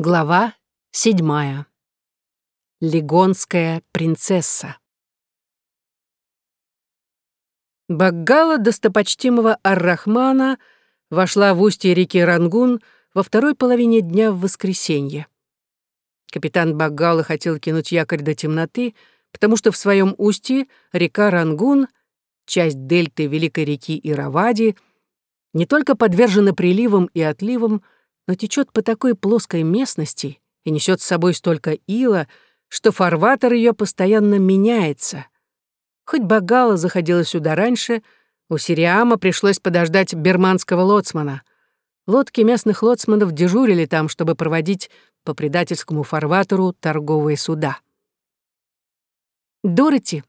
Глава седьмая. Легонская принцесса. Баггала достопочтимого Ар-Рахмана вошла в устье реки Рангун во второй половине дня в воскресенье. Капитан Баггала хотел кинуть якорь до темноты, потому что в своем устье река Рангун, часть дельты великой реки Иравади, не только подвержена приливам и отливам, но течет по такой плоской местности и несет с собой столько ила, что фарватер ее постоянно меняется. Хоть Багала заходила сюда раньше, у Сириама пришлось подождать берманского лоцмана. Лодки местных лоцманов дежурили там, чтобы проводить по предательскому фарватеру торговые суда. Дороти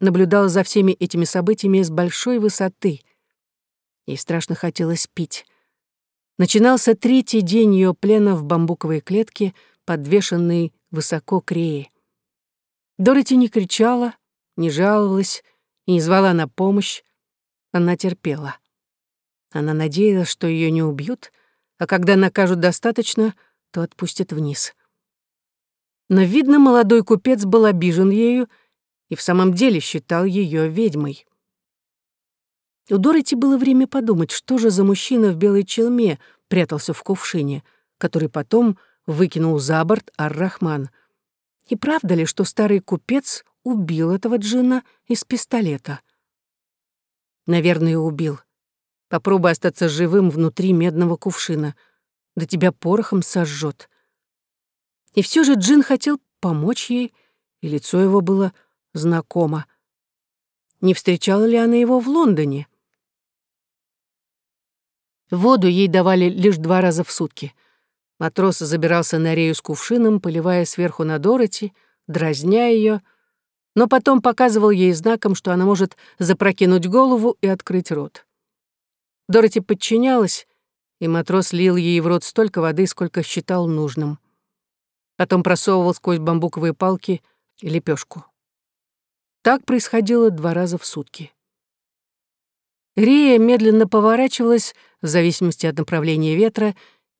наблюдала за всеми этими событиями с большой высоты. Ей страшно хотелось пить. Начинался третий день ее плена в бамбуковой клетке, подвешенной высоко к рее. Дороти не кричала, не жаловалась и не звала на помощь. Она терпела. Она надеялась, что ее не убьют, а когда накажут достаточно, то отпустят вниз. Но, видно, молодой купец был обижен ею и в самом деле считал ее ведьмой. У Дороти было время подумать, что же за мужчина в белой челме прятался в кувшине, который потом выкинул за борт Ар-Рахман. И правда ли, что старый купец убил этого джина из пистолета? Наверное, убил. Попробуй остаться живым внутри медного кувшина. Да тебя порохом сожжет. И все же Джин хотел помочь ей, и лицо его было знакомо. Не встречала ли она его в Лондоне? Воду ей давали лишь два раза в сутки. Матрос забирался на рею с кувшином, поливая сверху на Дороти, дразня ее, но потом показывал ей знаком, что она может запрокинуть голову и открыть рот. Дороти подчинялась, и матрос лил ей в рот столько воды, сколько считал нужным. Потом просовывал сквозь бамбуковые палки лепешку. Так происходило два раза в сутки. Рия медленно поворачивалась в зависимости от направления ветра,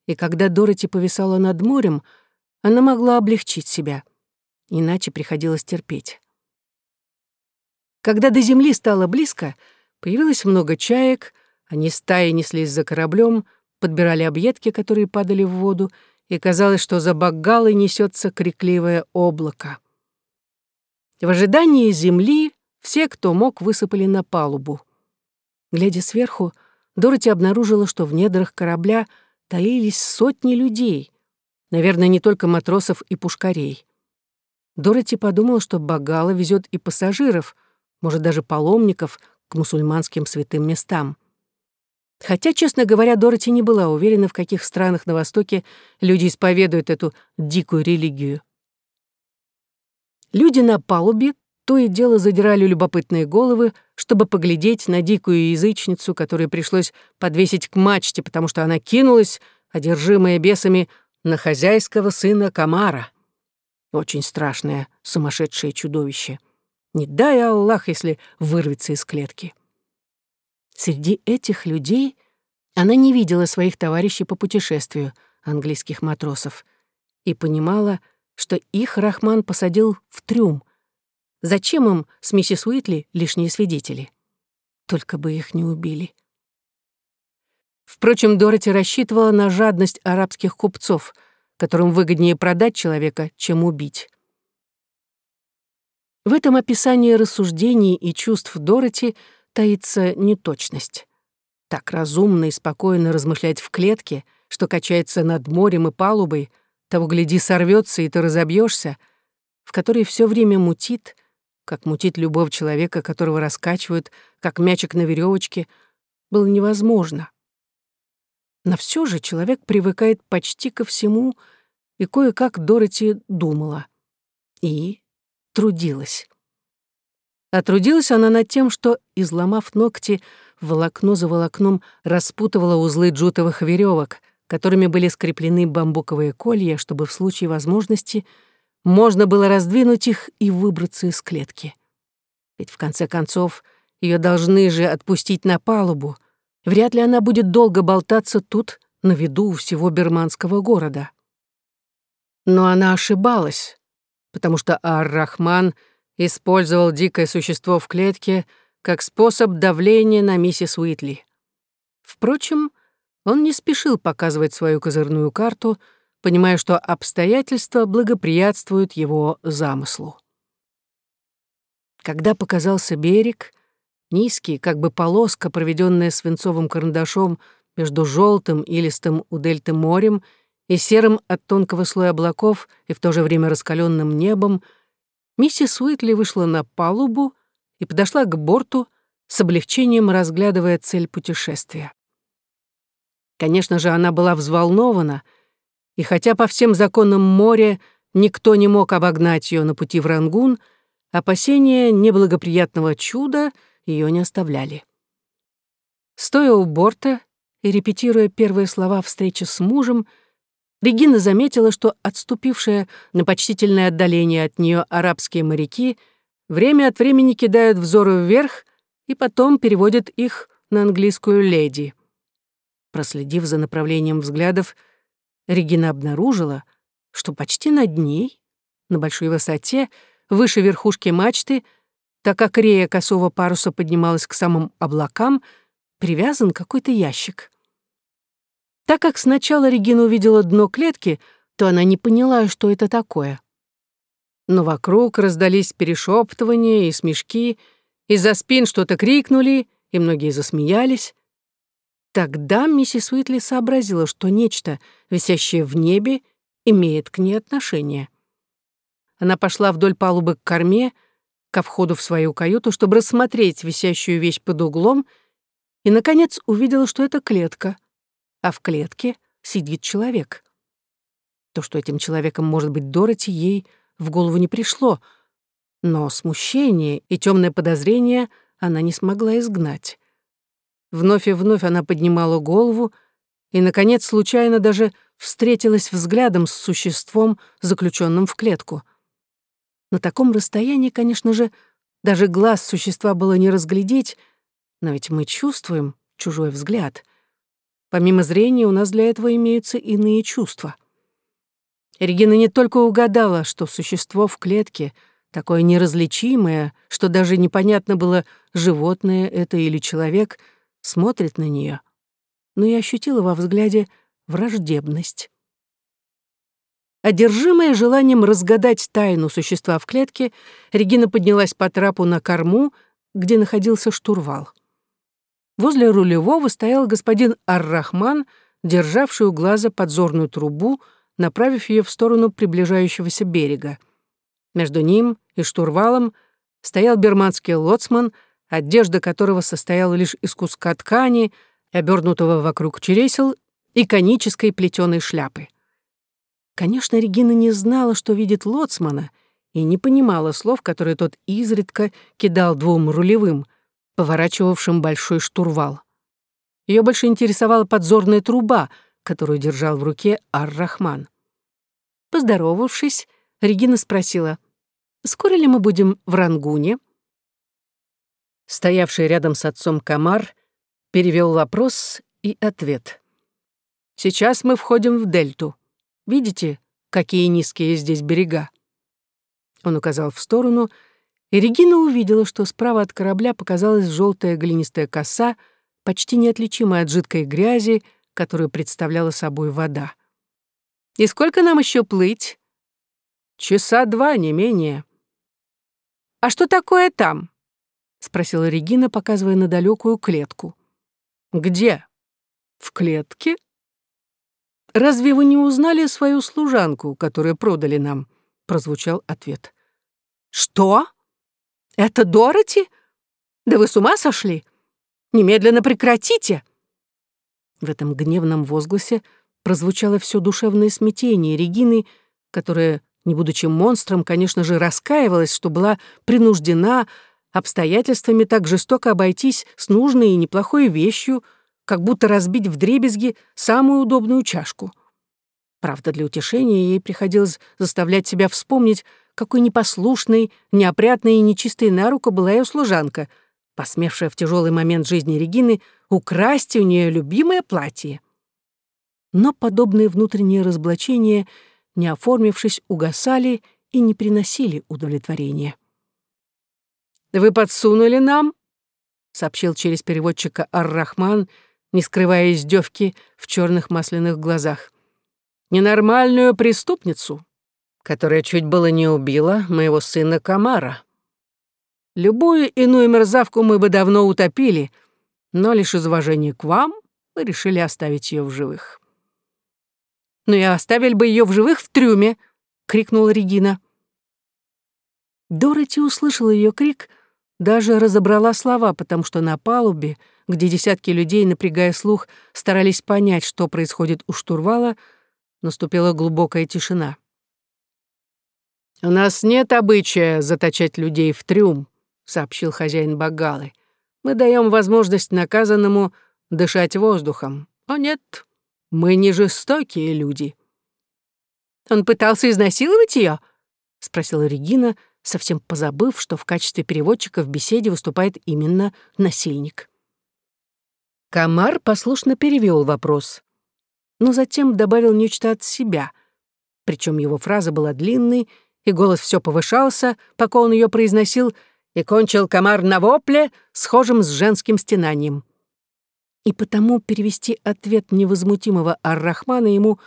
и когда Дороти повисала над морем, она могла облегчить себя. Иначе приходилось терпеть. Когда до земли стало близко, появилось много чаек, они стаи неслись за кораблем, подбирали объедки, которые падали в воду, и казалось, что за баггалой несется крикливое облако. В ожидании земли все, кто мог, высыпали на палубу. Глядя сверху, Дороти обнаружила, что в недрах корабля таились сотни людей, наверное, не только матросов и пушкарей. Дороти подумала, что Багала везет и пассажиров, может, даже паломников к мусульманским святым местам. Хотя, честно говоря, Дороти не была уверена, в каких странах на Востоке люди исповедуют эту дикую религию. Люди на палубе то и дело задирали любопытные головы, чтобы поглядеть на дикую язычницу, которую пришлось подвесить к мачте, потому что она кинулась, одержимая бесами, на хозяйского сына Камара. Очень страшное, сумасшедшее чудовище. Не дай Аллах, если вырвется из клетки. Среди этих людей она не видела своих товарищей по путешествию, английских матросов, и понимала, что их Рахман посадил в трюм — Зачем им с миссис Уитли лишние свидетели? Только бы их не убили. Впрочем, Дороти рассчитывала на жадность арабских купцов, которым выгоднее продать человека, чем убить. В этом описании рассуждений и чувств Дороти таится неточность. Так разумно и спокойно размышлять в клетке, что качается над морем и палубой, того, гляди, сорвется и ты разобьешься, в которой все время мутит, как мутит любовь человека, которого раскачивают, как мячик на веревочке, было невозможно. Но все же человек привыкает почти ко всему, и кое-как Дороти думала. И трудилась. А трудилась она над тем, что, изломав ногти, волокно за волокном распутывала узлы джутовых веревок, которыми были скреплены бамбуковые колья, чтобы в случае возможности — можно было раздвинуть их и выбраться из клетки. Ведь в конце концов ее должны же отпустить на палубу. Вряд ли она будет долго болтаться тут, на виду у всего берманского города. Но она ошибалась, потому что Ар-Рахман использовал дикое существо в клетке как способ давления на миссис Уитли. Впрочем, он не спешил показывать свою козырную карту, понимая, что обстоятельства благоприятствуют его замыслу. Когда показался берег, низкий, как бы полоска, проведенная свинцовым карандашом между желтым и листым у дельты морем и серым от тонкого слоя облаков и в то же время раскаленным небом, миссис Уитли вышла на палубу и подошла к борту, с облегчением разглядывая цель путешествия. Конечно же, она была взволнована, и хотя по всем законам моря никто не мог обогнать ее на пути в Рангун, опасения неблагоприятного чуда ее не оставляли. Стоя у борта и репетируя первые слова встречи с мужем, Регина заметила, что отступившие на почтительное отдаление от нее арабские моряки время от времени кидают взоры вверх и потом переводят их на английскую леди. Проследив за направлением взглядов, Регина обнаружила, что почти над ней, на большой высоте, выше верхушки мачты, так как рея косого паруса поднималась к самым облакам, привязан какой-то ящик. Так как сначала Регина увидела дно клетки, то она не поняла, что это такое. Но вокруг раздались перешептывания и смешки, из-за спин что-то крикнули, и многие засмеялись. Тогда миссис Уитли сообразила, что нечто, висящее в небе, имеет к ней отношение. Она пошла вдоль палубы к корме, ко входу в свою каюту, чтобы рассмотреть висящую вещь под углом, и, наконец, увидела, что это клетка — а в клетке сидит человек. То, что этим человеком может быть Дороти, ей в голову не пришло, но смущение и темное подозрение она не смогла изгнать. Вновь и вновь она поднимала голову и, наконец, случайно даже встретилась взглядом с существом, заключенным в клетку. На таком расстоянии, конечно же, даже глаз существа было не разглядеть, но ведь мы чувствуем чужой взгляд — Помимо зрения у нас для этого имеются иные чувства. Регина не только угадала, что существо в клетке такое неразличимое, что даже непонятно было, животное это или человек, смотрит на нее, но и ощутила во взгляде враждебность. Одержимая желанием разгадать тайну существа в клетке, Регина поднялась по трапу на корму, где находился штурвал. Возле рулевого стоял господин Ар-Рахман, державший у глаза подзорную трубу, направив ее в сторону приближающегося берега. Между ним и штурвалом стоял берманский лоцман, одежда которого состояла лишь из куска ткани, обернутого вокруг чересел и конической плетеной шляпы. Конечно, Регина не знала, что видит лоцмана, и не понимала слов, которые тот изредка кидал двум рулевым, поворачивавшим большой штурвал. Ее больше интересовала подзорная труба, которую держал в руке Ар-Рахман. Поздоровавшись, Регина спросила, «Скоро ли мы будем в Рангуне?» Стоявший рядом с отцом Камар перевел вопрос и ответ. «Сейчас мы входим в дельту. Видите, какие низкие здесь берега?» Он указал в сторону — и Регина увидела, что справа от корабля показалась желтая глинистая коса, почти неотличимая от жидкой грязи, которую представляла собой вода. «И сколько нам еще плыть?» «Часа два, не менее». «А что такое там?» — спросила Регина, показывая на далекую клетку. «Где?» «В клетке?» «Разве вы не узнали свою служанку, которую продали нам?» — прозвучал ответ. «Что?» «Это Дороти? Да вы с ума сошли? Немедленно прекратите!» В этом гневном возгласе прозвучало все душевное смятение Регины, которая, не будучи монстром, конечно же, раскаивалась, что была принуждена обстоятельствами так жестоко обойтись с нужной и неплохой вещью, как будто разбить вдребезги самую удобную чашку. Правда, для утешения ей приходилось заставлять себя вспомнить, какой непослушной, неопрятной и нечистой на руку была ее служанка, посмевшая в тяжелый момент жизни Регины украсть у нее любимое платье. Но подобные внутренние разоблачения не оформившись, угасали и не приносили удовлетворения. «Вы подсунули нам?» — сообщил через переводчика Ар-Рахман, не скрывая издевки в черных масляных глазах. «Ненормальную преступницу, которая чуть было не убила моего сына Камара. Любую иную мерзавку мы бы давно утопили, но лишь из уважения к вам мы решили оставить ее в живых». «Но и оставили бы ее в живых в трюме!» — крикнула Регина. Дороти услышала ее крик — даже разобрала слова, потому что на палубе, где десятки людей, напрягая слух, старались понять, что происходит у штурвала, наступила глубокая тишина. «У нас нет обычая заточать людей в трюм», — сообщил хозяин Багалы. «Мы даем возможность наказанному дышать воздухом. О нет, мы не жестокие люди». «Он пытался изнасиловать ее? спросила Регина, — совсем позабыв, что в качестве переводчика в беседе выступает именно насильник. Камар послушно перевел вопрос, но затем добавил нечто от себя, причем его фраза была длинной, и голос все повышался, пока он ее произносил, и кончил Камар на вопле, схожим с женским стенанием. И потому перевести ответ невозмутимого Ар-Рахмана ему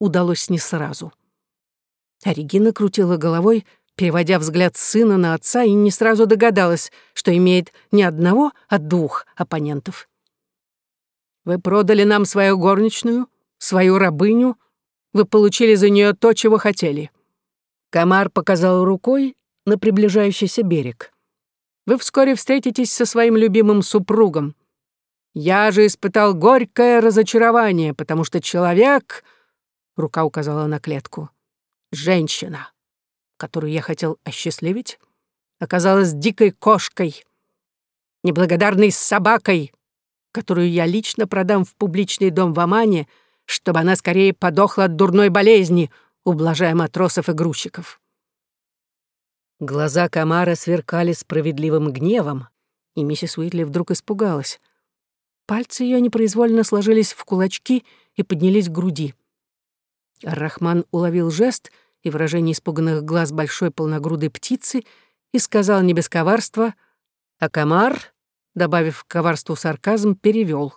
удалось не сразу. А Регина крутила головой, переводя взгляд сына на отца, и не сразу догадалась, что имеет не одного, а двух оппонентов. «Вы продали нам свою горничную, свою рабыню, вы получили за нее то, чего хотели». Комар показал рукой на приближающийся берег. «Вы вскоре встретитесь со своим любимым супругом. Я же испытал горькое разочарование, потому что человек...» Рука указала на клетку. «Женщина» которую я хотел осчастливить, оказалась дикой кошкой, неблагодарной собакой, которую я лично продам в публичный дом в Омане, чтобы она скорее подохла от дурной болезни, ублажая матросов и грузчиков. Глаза Камара сверкали справедливым гневом, и миссис Уитли вдруг испугалась. Пальцы ее непроизвольно сложились в кулачки и поднялись к груди. Рахман уловил жест — и выражение испуганных глаз большой полногрудой птицы и сказал не без коварства, а комар, добавив коварству сарказм, перевел.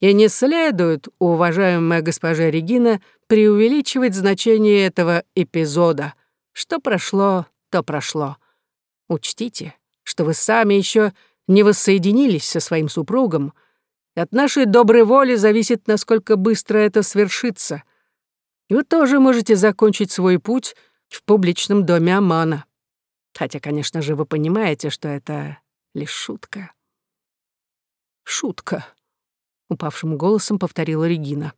И не следует, уважаемая госпожа Регина, преувеличивать значение этого эпизода. Что прошло, то прошло. Учтите, что вы сами еще не воссоединились со своим супругом, и от нашей доброй воли зависит, насколько быстро это свершится — вы тоже можете закончить свой путь в публичном доме Амана. Хотя, конечно же, вы понимаете, что это лишь шутка. «Шутка», — упавшим голосом повторила Регина.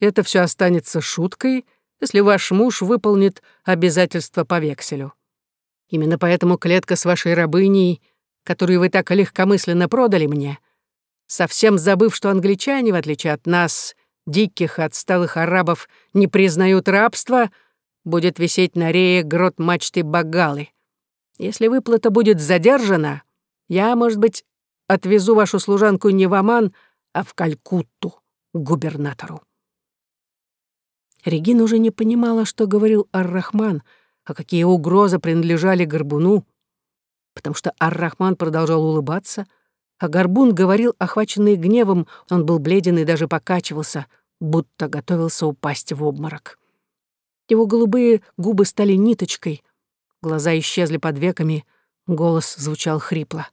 «Это все останется шуткой, если ваш муж выполнит обязательства по векселю. Именно поэтому клетка с вашей рабыней, которую вы так легкомысленно продали мне, совсем забыв, что англичане, в отличие от нас, диких отсталых арабов не признают рабство, будет висеть на рее грот мачты Багалы. Если выплата будет задержана, я, может быть, отвезу вашу служанку не в Оман, а в Калькутту, к губернатору». Регина уже не понимала, что говорил Ар-Рахман, а какие угрозы принадлежали Горбуну, потому что Ар-Рахман продолжал улыбаться — а Горбун говорил, охваченный гневом, он был бледен и даже покачивался, будто готовился упасть в обморок. Его голубые губы стали ниточкой, глаза исчезли под веками, голос звучал хрипло.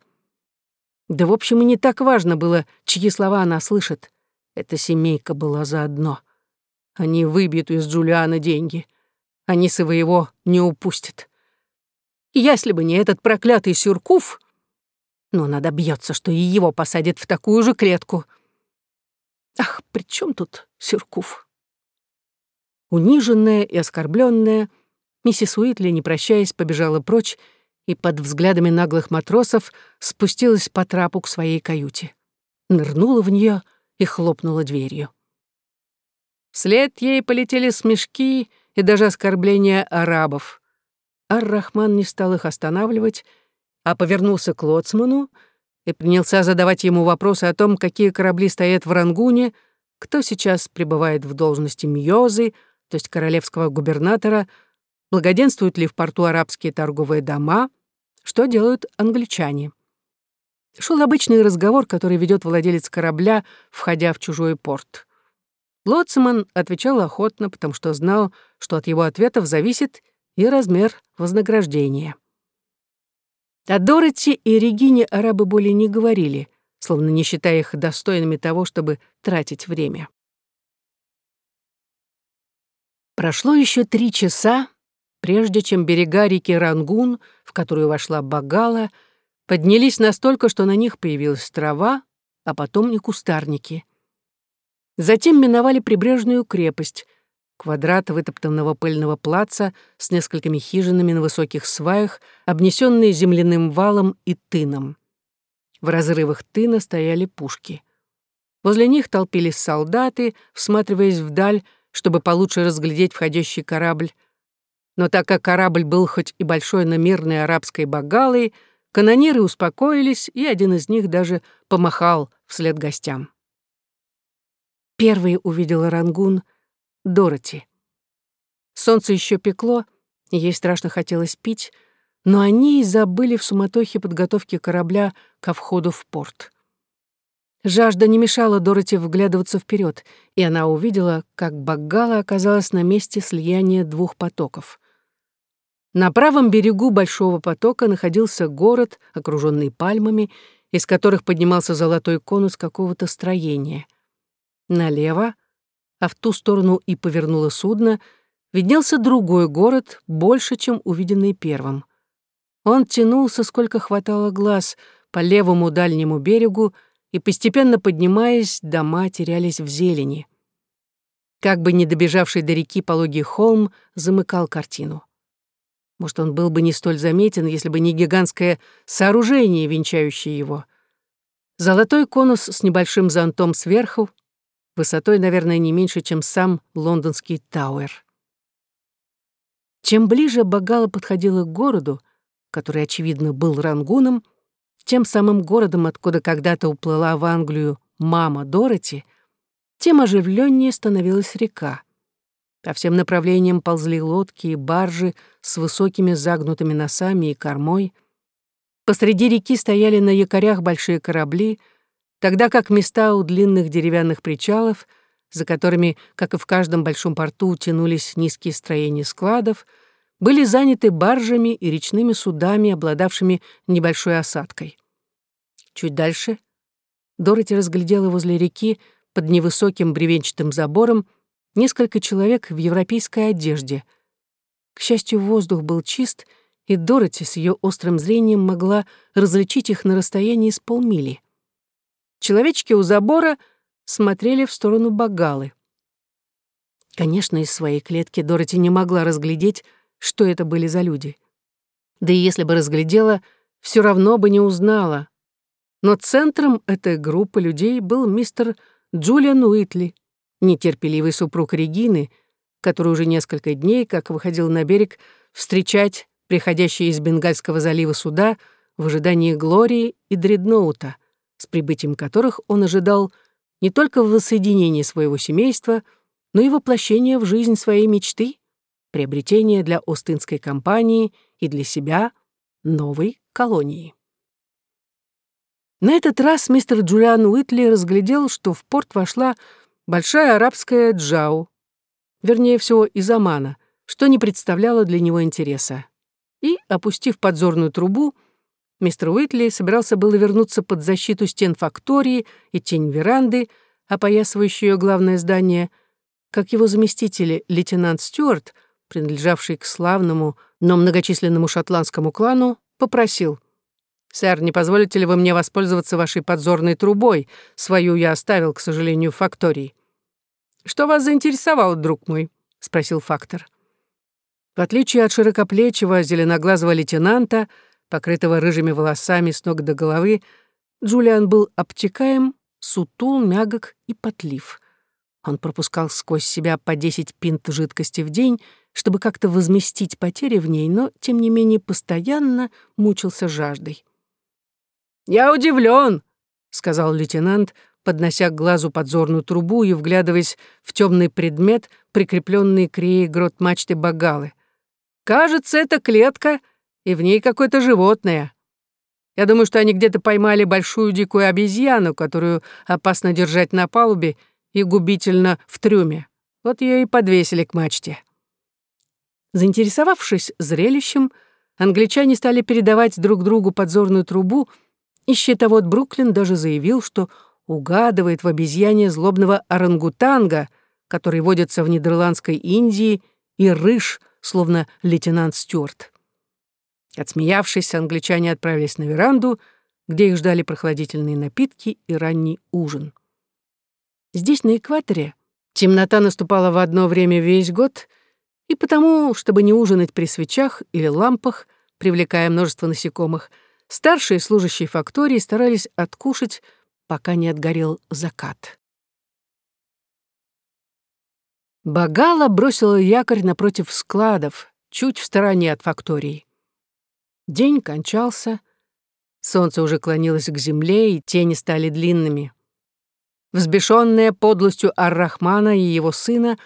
Да, в общем, и не так важно было, чьи слова она слышит. Эта семейка была заодно. Они выбьют из Джулиана деньги. Они своего не упустят. Если бы не этот проклятый Сюркуф, но она добьется, что и его посадят в такую же клетку. Ах, при чем тут Сюркуф? Униженная и оскорбленная, миссис Уитли, не прощаясь, побежала прочь и под взглядами наглых матросов спустилась по трапу к своей каюте. Нырнула в нее и хлопнула дверью. Вслед ей полетели смешки и даже оскорбления арабов. Ар-Рахман не стал их останавливать а повернулся к лоцману и принялся задавать ему вопросы о том, какие корабли стоят в Рангуне, кто сейчас пребывает в должности Мьозы, то есть королевского губернатора, благоденствуют ли в порту арабские торговые дома, что делают англичане. Шел обычный разговор, который ведет владелец корабля, входя в чужой порт. Лоцман отвечал охотно, потому что знал, что от его ответов зависит и размер вознаграждения. О Дороти и Регине арабы более не говорили, словно не считая их достойными того, чтобы тратить время. Прошло еще три часа, прежде чем берега реки Рангун, в которую вошла Багала, поднялись настолько, что на них появилась трава, а потом и кустарники. Затем миновали прибрежную крепость, квадрат вытоптанного пыльного плаца с несколькими хижинами на высоких сваях, обнесенные земляным валом и тыном. В разрывах тына стояли пушки. Возле них толпились солдаты, всматриваясь вдаль, чтобы получше разглядеть входящий корабль. Но так как корабль был хоть и большой, но мирной арабской багалой, канониры успокоились, и один из них даже помахал вслед гостям. Первый увидел Рангун Дороти. Солнце еще пекло, ей страшно хотелось пить, но они и забыли в суматохе подготовки корабля ко входу в порт. Жажда не мешала Дороти вглядываться вперед, и она увидела, как Баггала оказалась на месте слияния двух потоков. На правом берегу большого потока находился город, окруженный пальмами, из которых поднимался золотой конус какого-то строения. Налево, а в ту сторону и повернуло судно, виднелся другой город, больше, чем увиденный первым. Он тянулся, сколько хватало глаз, по левому дальнему берегу, и, постепенно поднимаясь, дома терялись в зелени. Как бы не добежавший до реки пологий холм замыкал картину. Может, он был бы не столь заметен, если бы не гигантское сооружение, венчающее его. Золотой конус с небольшим зонтом сверху, высотой, наверное, не меньше, чем сам лондонский Тауэр. Чем ближе Багала подходила к городу, который, очевидно, был Рангуном, тем самым городом, откуда когда-то уплыла в Англию мама Дороти, тем оживленнее становилась река. По всем направлениям ползли лодки и баржи с высокими загнутыми носами и кормой. Посреди реки стояли на якорях большие корабли, тогда как места у длинных деревянных причалов, за которыми, как и в каждом большом порту, тянулись низкие строения складов, были заняты баржами и речными судами, обладавшими небольшой осадкой. Чуть дальше Дороти разглядела возле реки под невысоким бревенчатым забором несколько человек в европейской одежде. К счастью, воздух был чист, и Дороти с ее острым зрением могла различить их на расстоянии с полмили. Человечки у забора смотрели в сторону Багалы. Конечно, из своей клетки Дороти не могла разглядеть, что это были за люди. Да и если бы разглядела, все равно бы не узнала. Но центром этой группы людей был мистер Джулиан Уитли, нетерпеливый супруг Регины, который уже несколько дней, как выходил на берег, встречать приходящие из Бенгальского залива суда в ожидании Глории и Дредноута, с прибытием которых он ожидал не только воссоединения своего семейства, но и воплощения в жизнь своей мечты — приобретение для Остинской компании и для себя новой колонии. На этот раз мистер Джулиан Уитли разглядел, что в порт вошла большая арабская джау, вернее всего из Омана, что не представляло для него интереса. И, опустив подзорную трубу, мистер Уитли собирался было вернуться под защиту стен фактории и тень веранды, опоясывающей ее главное здание, как его заместитель, лейтенант Стюарт, принадлежавший к славному, но многочисленному шотландскому клану, попросил. «Сэр, не позволите ли вы мне воспользоваться вашей подзорной трубой? Свою я оставил, к сожалению, в фактории». «Что вас заинтересовало, друг мой?» — спросил фактор. В отличие от широкоплечего зеленоглазого лейтенанта, покрытого рыжими волосами с ног до головы, Джулиан был обтекаем, сутул, мягок и потлив. Он пропускал сквозь себя по десять пинт жидкости в день, чтобы как-то возместить потери в ней, но, тем не менее, постоянно мучился жаждой. «Я удивлен», — сказал лейтенант, поднося к глазу подзорную трубу и вглядываясь в темный предмет, прикрепленный к рее грот мачты Багалы. «Кажется, это клетка, и в ней какое-то животное. Я думаю, что они где-то поймали большую дикую обезьяну, которую опасно держать на палубе и губительно в трюме. Вот ее и подвесили к мачте». Заинтересовавшись зрелищем, англичане стали передавать друг другу подзорную трубу, и щитовод Бруклин даже заявил, что угадывает в обезьяне злобного орангутанга, который водится в Нидерландской Индии, и рыж, словно лейтенант Стюарт. Отсмеявшись, англичане отправились на веранду, где их ждали прохладительные напитки и ранний ужин. Здесь, на экваторе, темнота наступала в одно время весь год, и потому, чтобы не ужинать при свечах или лампах, привлекая множество насекомых, старшие служащие фактории старались откушать пока не отгорел закат. Багала бросила якорь напротив складов, чуть в стороне от фактории. День кончался, солнце уже клонилось к земле, и тени стали длинными. Взбешенная подлостью Ар-Рахмана и его сына,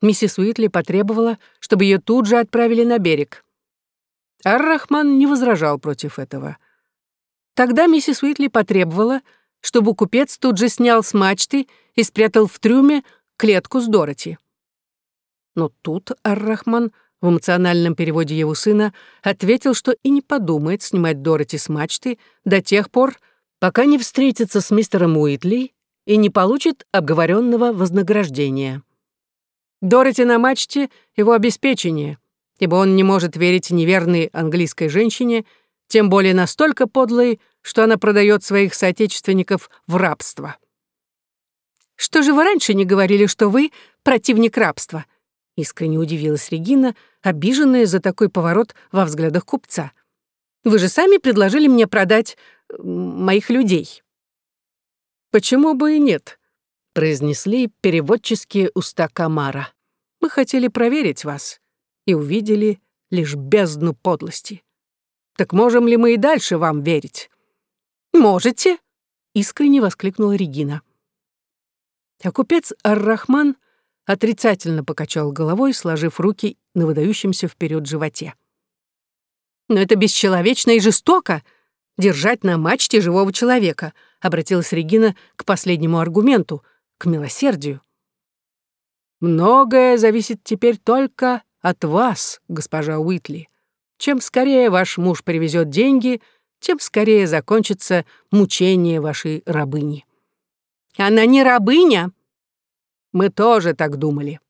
миссис Уитли потребовала, чтобы ее тут же отправили на берег. Ар-Рахман не возражал против этого. Тогда миссис Уитли потребовала, чтобы купец тут же снял с мачты и спрятал в трюме клетку с Дороти. Но тут Ар-Рахман в эмоциональном переводе его сына ответил, что и не подумает снимать Дороти с мачты до тех пор, пока не встретится с мистером Уитли и не получит обговоренного вознаграждения. Дороти на мачте — его обеспечение, ибо он не может верить неверной английской женщине, тем более настолько подлой, что она продает своих соотечественников в рабство. «Что же вы раньше не говорили, что вы противник рабства?» Искренне удивилась Регина, обиженная за такой поворот во взглядах купца. «Вы же сами предложили мне продать моих людей». «Почему бы и нет?» — произнесли переводческие уста Камара. «Мы хотели проверить вас и увидели лишь бездну подлости. Так можем ли мы и дальше вам верить?» «Можете!» — искренне воскликнула Регина. А купец Ар-Рахман отрицательно покачал головой, сложив руки на выдающемся вперед животе. «Но это бесчеловечно и жестоко — держать на мачте живого человека», — обратилась Регина к последнему аргументу, к милосердию. «Многое зависит теперь только от вас, госпожа Уитли. Чем скорее ваш муж привезет деньги — тем скорее закончится мучение вашей рабыни. Она не рабыня. Мы тоже так думали.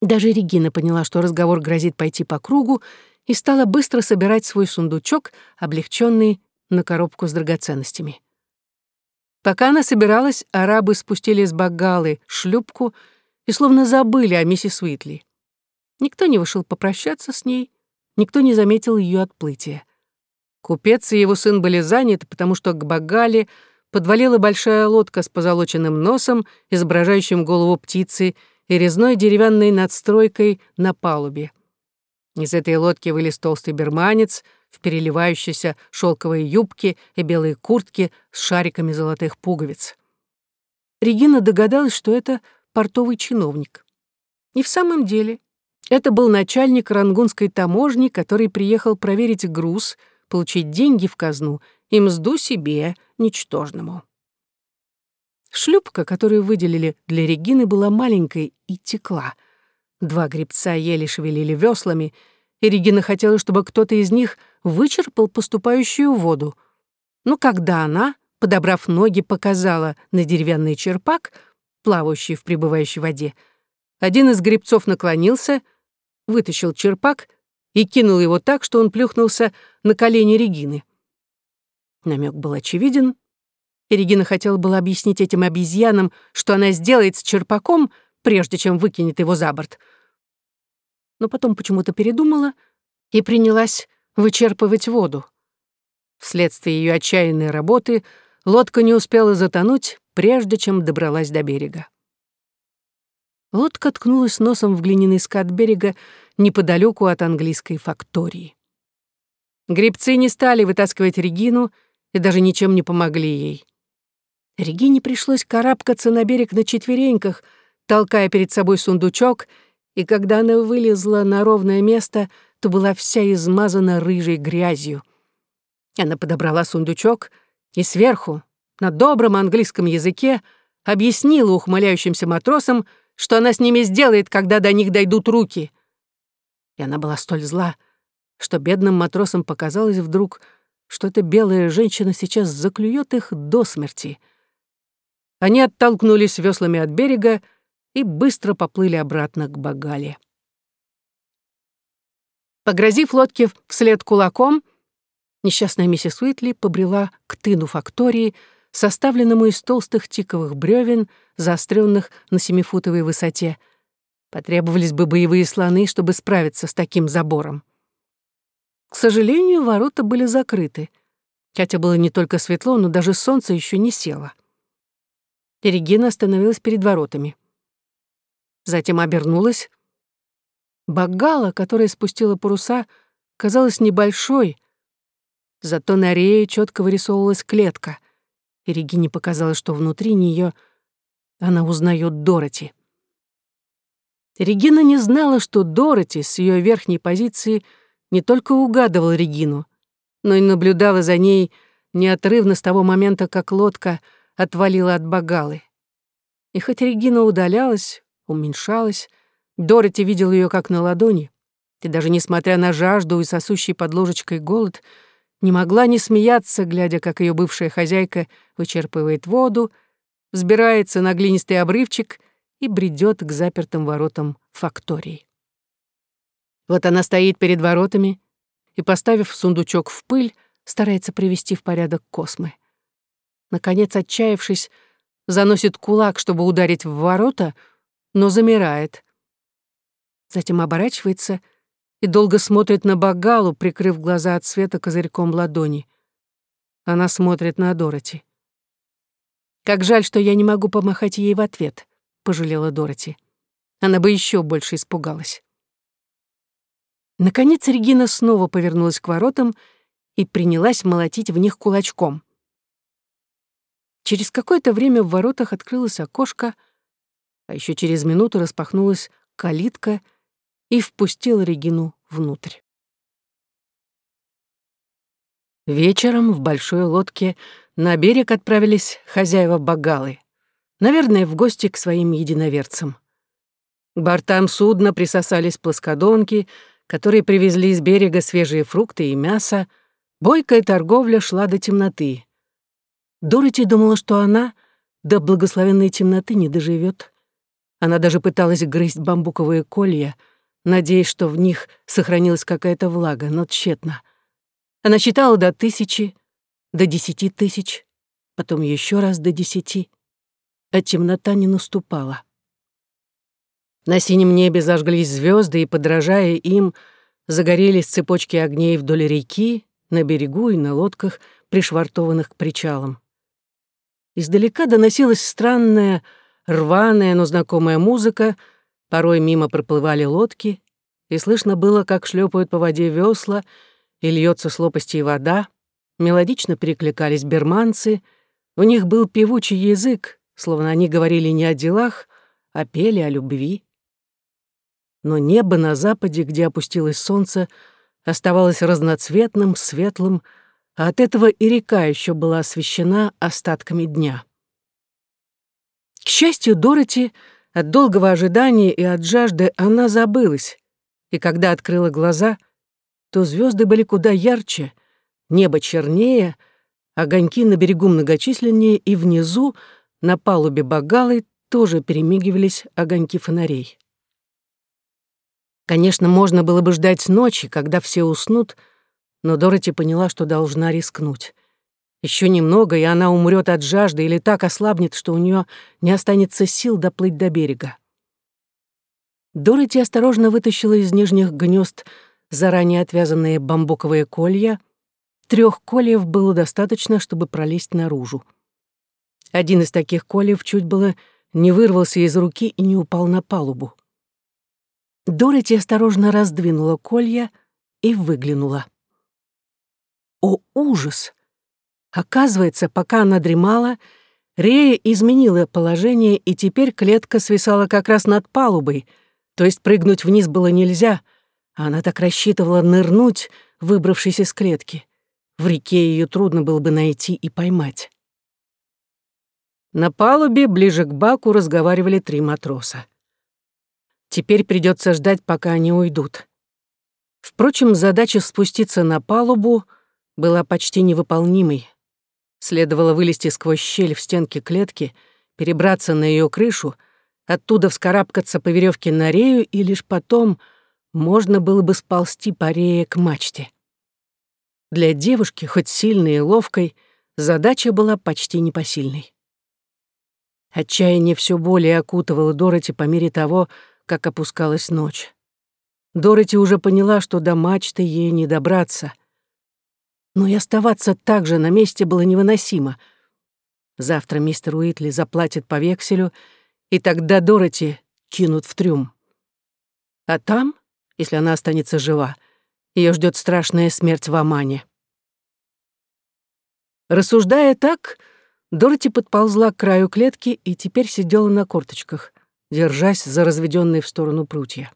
Даже Регина поняла, что разговор грозит пойти по кругу, и стала быстро собирать свой сундучок, облегченный на коробку с драгоценностями. Пока она собиралась, арабы спустили с багалы шлюпку и словно забыли о миссис Уитли. Никто не вышел попрощаться с ней, Никто не заметил ее отплытия. Купец и его сын были заняты, потому что к Багале подвалила большая лодка с позолоченным носом, изображающим голову птицы, и резной деревянной надстройкой на палубе. Из этой лодки вылез толстый берманец в переливающейся шелковой юбке и белой куртке с шариками золотых пуговиц. Регина догадалась, что это портовый чиновник. И в самом деле это был начальник рангунской таможни, который приехал проверить груз, получить деньги в казну и мзду себе, ничтожному. Шлюпка, которую выделили для Регины, была маленькой и текла. Два гребца еле шевелили веслами, и Регина хотела, чтобы кто-то из них вычерпал поступающую воду. Но когда она, подобрав ноги, показала на деревянный черпак, плавающий в пребывающей воде, один из гребцов наклонился — вытащил черпак и кинул его так, что он плюхнулся на колени Регины. Намек был очевиден, и Регина хотела было объяснить этим обезьянам, что она сделает с черпаком, прежде чем выкинет его за борт. Но потом почему-то передумала и принялась вычерпывать воду. Вследствие ее отчаянной работы лодка не успела затонуть, прежде чем добралась до берега. Лодка ткнулась носом в глиняный скат берега неподалеку от английской фактории. Гребцы не стали вытаскивать Регину и даже ничем не помогли ей. Регине пришлось карабкаться на берег на четвереньках, толкая перед собой сундучок, и когда она вылезла на ровное место, то была вся измазана рыжей грязью. Она подобрала сундучок и сверху, на добром английском языке, объяснила ухмыляющимся матросам, что она с ними сделает, когда до них дойдут руки. И она была столь зла, что бедным матросам показалось вдруг, что эта белая женщина сейчас заклюет их до смерти. Они оттолкнулись веслами от берега и быстро поплыли обратно к Багале. Погрозив лодке вслед кулаком, несчастная миссис Уитли побрела к тыну фактории, составленному из толстых тиковых бревен, заостренных на семифутовой высоте. Потребовались бы боевые слоны, чтобы справиться с таким забором. К сожалению, ворота были закрыты, хотя было не только светло, но даже солнце еще не село. Регина остановилась перед воротами. Затем обернулась. Багала, которая спустила паруса, казалась небольшой, зато на рее четко вырисовывалась клетка — и Регине показалось, что внутри нее она узнает Дороти. Регина не знала, что Дороти с ее верхней позиции не только угадывала Регину, но и наблюдала за ней неотрывно с того момента, как лодка отвалила от Багалы. И хоть Регина удалялась, уменьшалась, Дороти видел ее как на ладони, и даже несмотря на жажду и сосущий под ложечкой голод — не могла не смеяться, глядя, как ее бывшая хозяйка вычерпывает воду, взбирается на глинистый обрывчик и бредет к запертым воротам фактории. Вот она стоит перед воротами и, поставив сундучок в пыль, старается привести в порядок космы. Наконец, отчаявшись, заносит кулак, чтобы ударить в ворота, но замирает. Затем оборачивается — и долго смотрит на Багалу, прикрыв глаза от света козырьком ладони. Она смотрит на Дороти. «Как жаль, что я не могу помахать ей в ответ», — пожалела Дороти. Она бы еще больше испугалась. Наконец Регина снова повернулась к воротам и принялась молотить в них кулачком. Через какое-то время в воротах открылось окошко, а еще через минуту распахнулась калитка, и впустил Регину внутрь. Вечером в большой лодке на берег отправились хозяева Багалы, наверное, в гости к своим единоверцам. К бортам судна присосались плоскодонки, которые привезли с берега свежие фрукты и мясо. Бойкая торговля шла до темноты. Дороти думала, что она до благословенной темноты не доживет. Она даже пыталась грызть бамбуковые колья — надеясь, что в них сохранилась какая-то влага, но тщетно. Она считала до тысячи, до десяти тысяч, потом еще раз до десяти, а темнота не наступала. На синем небе зажглись звезды, и, подражая им, загорелись цепочки огней вдоль реки, на берегу и на лодках, пришвартованных к причалам. Издалека доносилась странная, рваная, но знакомая музыка — Порой мимо проплывали лодки, и слышно было, как шлепают по воде весла, и льется с лопастей вода. Мелодично перекликались берманцы. У них был певучий язык, словно они говорили не о делах, а пели о любви. Но небо на западе, где опустилось солнце, оставалось разноцветным, светлым, а от этого и река еще была освещена остатками дня. К счастью, Дороти от долгого ожидания и от жажды она забылась, и когда открыла глаза, то звезды были куда ярче, небо чернее, огоньки на берегу многочисленнее, и внизу, на палубе Багалы, тоже перемигивались огоньки фонарей. Конечно, можно было бы ждать ночи, когда все уснут, но Дороти поняла, что должна рискнуть. Еще немного, и она умрет от жажды или так ослабнет, что у нее не останется сил доплыть до берега. Дороти осторожно вытащила из нижних гнезд заранее отвязанные бамбуковые колья. Трех кольев было достаточно, чтобы пролезть наружу. Один из таких кольев чуть было не вырвался из руки и не упал на палубу. Дороти осторожно раздвинула колья и выглянула. О, ужас! Оказывается, пока она дремала, Рея изменила положение, и теперь клетка свисала как раз над палубой, то есть прыгнуть вниз было нельзя, а она так рассчитывала нырнуть, выбравшись из клетки. В реке ее трудно было бы найти и поймать. На палубе, ближе к баку, разговаривали три матроса. Теперь придется ждать, пока они уйдут. Впрочем, задача спуститься на палубу была почти невыполнимой. Следовало вылезти сквозь щель в стенке клетки, перебраться на ее крышу, оттуда вскарабкаться по веревке на рею, и лишь потом можно было бы сползти по рее к мачте. Для девушки, хоть сильной и ловкой, задача была почти непосильной. Отчаяние все более окутывало Дороти по мере того, как опускалась ночь. Дороти уже поняла, что до мачты ей не добраться — но и оставаться так же на месте было невыносимо. Завтра мистер Уитли заплатит по векселю, и тогда Дороти кинут в трюм. А там, если она останется жива, ее ждет страшная смерть в Омане. Рассуждая так, Дороти подползла к краю клетки и теперь сидела на корточках, держась за разведенные в сторону прутья.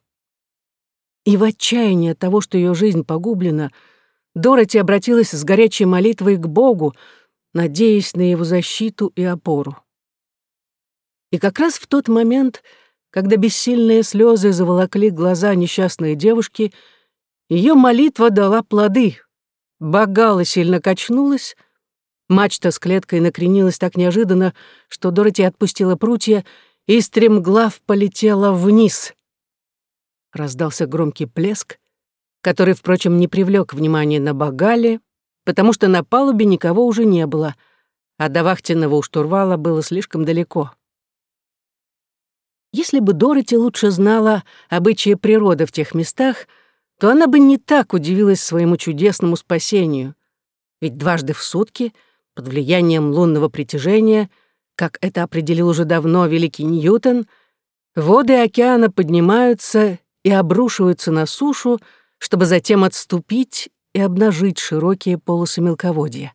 И в отчаянии от того, что ее жизнь погублена, Дороти обратилась с горячей молитвой к Богу, надеясь на его защиту и опору. И как раз в тот момент, когда бессильные слезы заволокли глаза несчастной девушки, ее молитва дала плоды. Багала сильно качнулась, мачта с клеткой накренилась так неожиданно, что Дороти отпустила прутья и стремглав полетела вниз. Раздался громкий плеск, который, впрочем, не привлек внимания на Багале, потому что на палубе никого уже не было, а до вахтенного у штурвала было слишком далеко. Если бы Дороти лучше знала обычаи природы в тех местах, то она бы не так удивилась своему чудесному спасению. Ведь дважды в сутки, под влиянием лунного притяжения, как это определил уже давно великий Ньютон, воды океана поднимаются и обрушиваются на сушу, чтобы затем отступить и обнажить широкие полосы мелководья.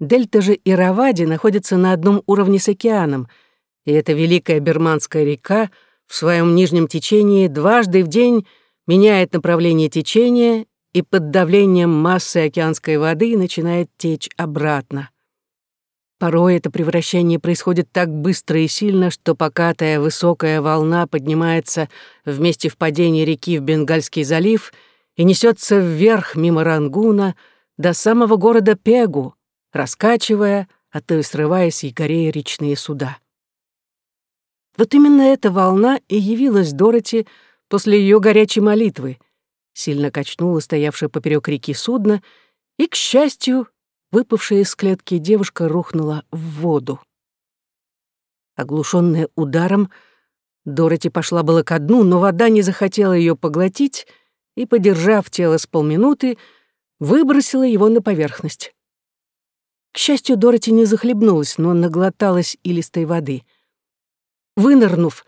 Дельта же Иравади находится на одном уровне с океаном, и эта великая Берманская река в своем нижнем течении дважды в день меняет направление течения и под давлением массы океанской воды начинает течь обратно. Порой это превращение происходит так быстро и сильно, что покатая высокая волна поднимается вместе впадения реки в Бенгальский залив и несется вверх мимо Рангуна до самого города Пегу, раскачивая, а то и срывая с якорей речные суда. Вот именно эта волна и явилась Дороти после ее горячей молитвы, сильно качнула стоявшее поперек реки судно и, к счастью, Выпавшая из клетки девушка рухнула в воду. Оглушенная ударом, Дороти пошла было ко дну, но вода не захотела ее поглотить и, подержав тело с полминуты, выбросила его на поверхность. К счастью, Дороти не захлебнулась, но наглоталась илистой воды. Вынырнув,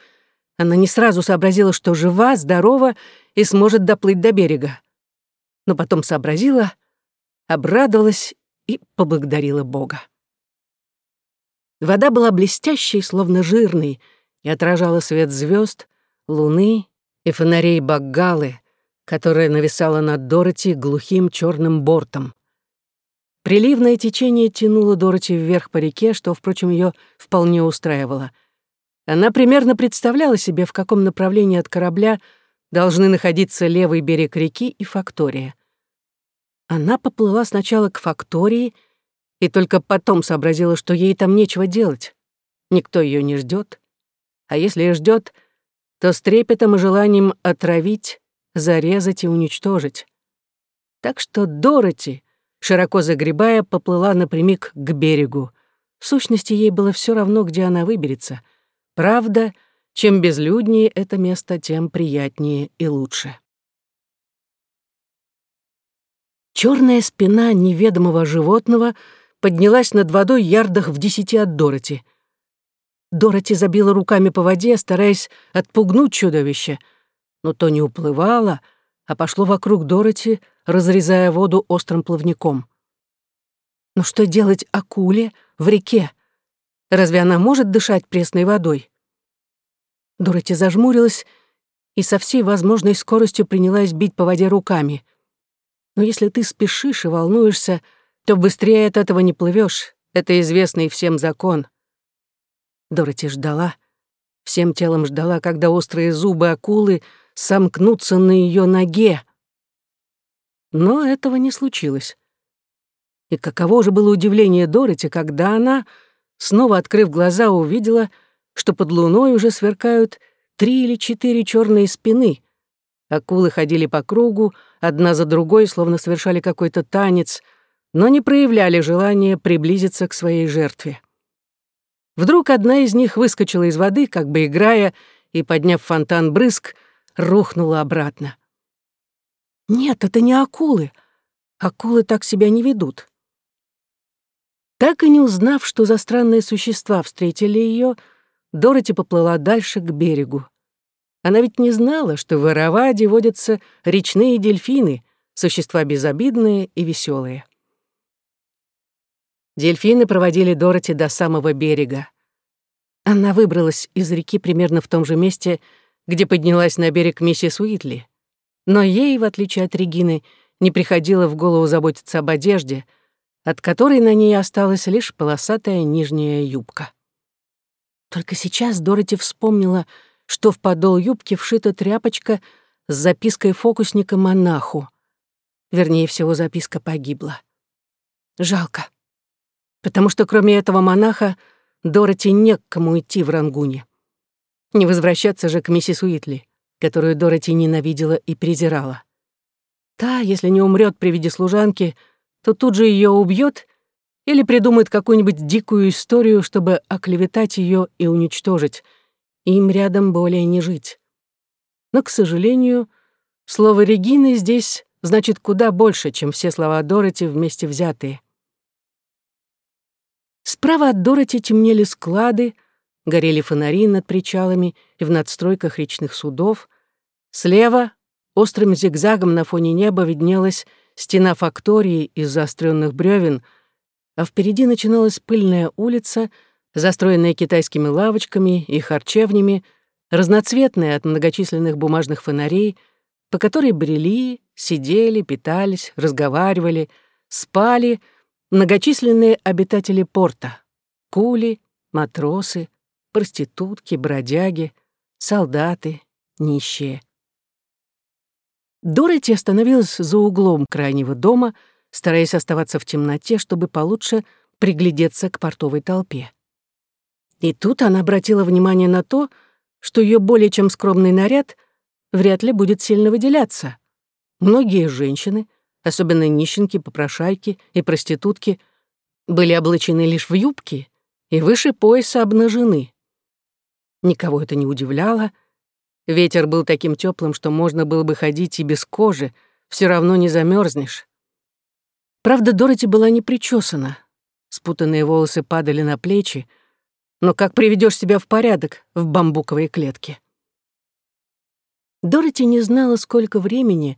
она не сразу сообразила, что жива, здорова и сможет доплыть до берега. Но потом сообразила, обрадовалась и поблагодарила Бога. Вода была блестящей, словно жирной, и отражала свет звезд, луны и фонарей Баггалы, которая нависала над Дороти глухим черным бортом. Приливное течение тянуло Дороти вверх по реке, что, впрочем, ее вполне устраивало. Она примерно представляла себе, в каком направлении от корабля должны находиться левый берег реки и фактория. Она поплыла сначала к фактории и только потом сообразила, что ей там нечего делать. Никто ее не ждет, а если и ждет, то с трепетом и желанием отравить, зарезать и уничтожить. Так что Дороти, широко загребая, поплыла напрямик к берегу. В сущности, ей было все равно, где она выберется. Правда, чем безлюднее это место, тем приятнее и лучше. Черная спина неведомого животного поднялась над водой ярдах в десяти от Дороти. Дороти забила руками по воде, стараясь отпугнуть чудовище, но то не уплывало, а пошло вокруг Дороти, разрезая воду острым плавником. Но что делать акуле в реке? Разве она может дышать пресной водой? Дороти зажмурилась и со всей возможной скоростью принялась бить по воде руками. Но если ты спешишь и волнуешься, то быстрее от этого не плывешь. Это известный всем закон. Дороти ждала, всем телом ждала, когда острые зубы акулы сомкнутся на ее ноге. Но этого не случилось. И каково же было удивление Дороти, когда она, снова открыв глаза, увидела, что под луной уже сверкают три или четыре черные спины. Акулы ходили по кругу, одна за другой, словно совершали какой-то танец, но не проявляли желания приблизиться к своей жертве. Вдруг одна из них выскочила из воды, как бы играя, и, подняв фонтан брызг, рухнула обратно. Нет, это не акулы. Акулы так себя не ведут. Так и не узнав, что за странные существа встретили ее, Дороти поплыла дальше к берегу. Она ведь не знала, что в Ираваде водятся речные дельфины, существа безобидные и веселые. Дельфины проводили Дороти до самого берега. Она выбралась из реки примерно в том же месте, где поднялась на берег миссис Уитли. Но ей, в отличие от Регины, не приходило в голову заботиться об одежде, от которой на ней осталась лишь полосатая нижняя юбка. Только сейчас Дороти вспомнила, что в подол юбки вшита тряпочка с запиской фокусника монаху. Вернее всего, записка погибла. Жалко. Потому что кроме этого монаха Дороти не к кому идти в Рангуне. Не возвращаться же к миссис Уитли которую Дороти ненавидела и презирала. Та, если не умрет при виде служанки, то тут же ее убьет или придумает какую-нибудь дикую историю, чтобы оклеветать ее и уничтожить. Им рядом более не жить. Но, к сожалению, слово Регины здесь значит куда больше, чем все слова Дороти вместе взятые. Справа от Дороти темнели склады, горели фонари над причалами и в надстройках речных судов, Слева, острым зигзагом на фоне неба, виднелась стена фактории из заостренных бревен, а впереди начиналась пыльная улица, застроенная китайскими лавочками и харчевнями, разноцветная от многочисленных бумажных фонарей, по которой брели, сидели, питались, разговаривали, спали многочисленные обитатели порта — кули, матросы, проститутки, бродяги, солдаты, нищие. Дороти остановилась за углом крайнего дома, стараясь оставаться в темноте, чтобы получше приглядеться к портовой толпе. И тут она обратила внимание на то, что ее более чем скромный наряд вряд ли будет сильно выделяться. Многие женщины, особенно нищенки, попрошайки и проститутки, были облачены лишь в юбки и выше пояса обнажены. Никого это не удивляло, Ветер был таким теплым, что можно было бы ходить и без кожи, все равно не замерзнешь. Правда, Дороти была не причесана. Спутанные волосы падали на плечи, но как приведешь себя в порядок в бамбуковой клетке? Дороти не знала, сколько времени,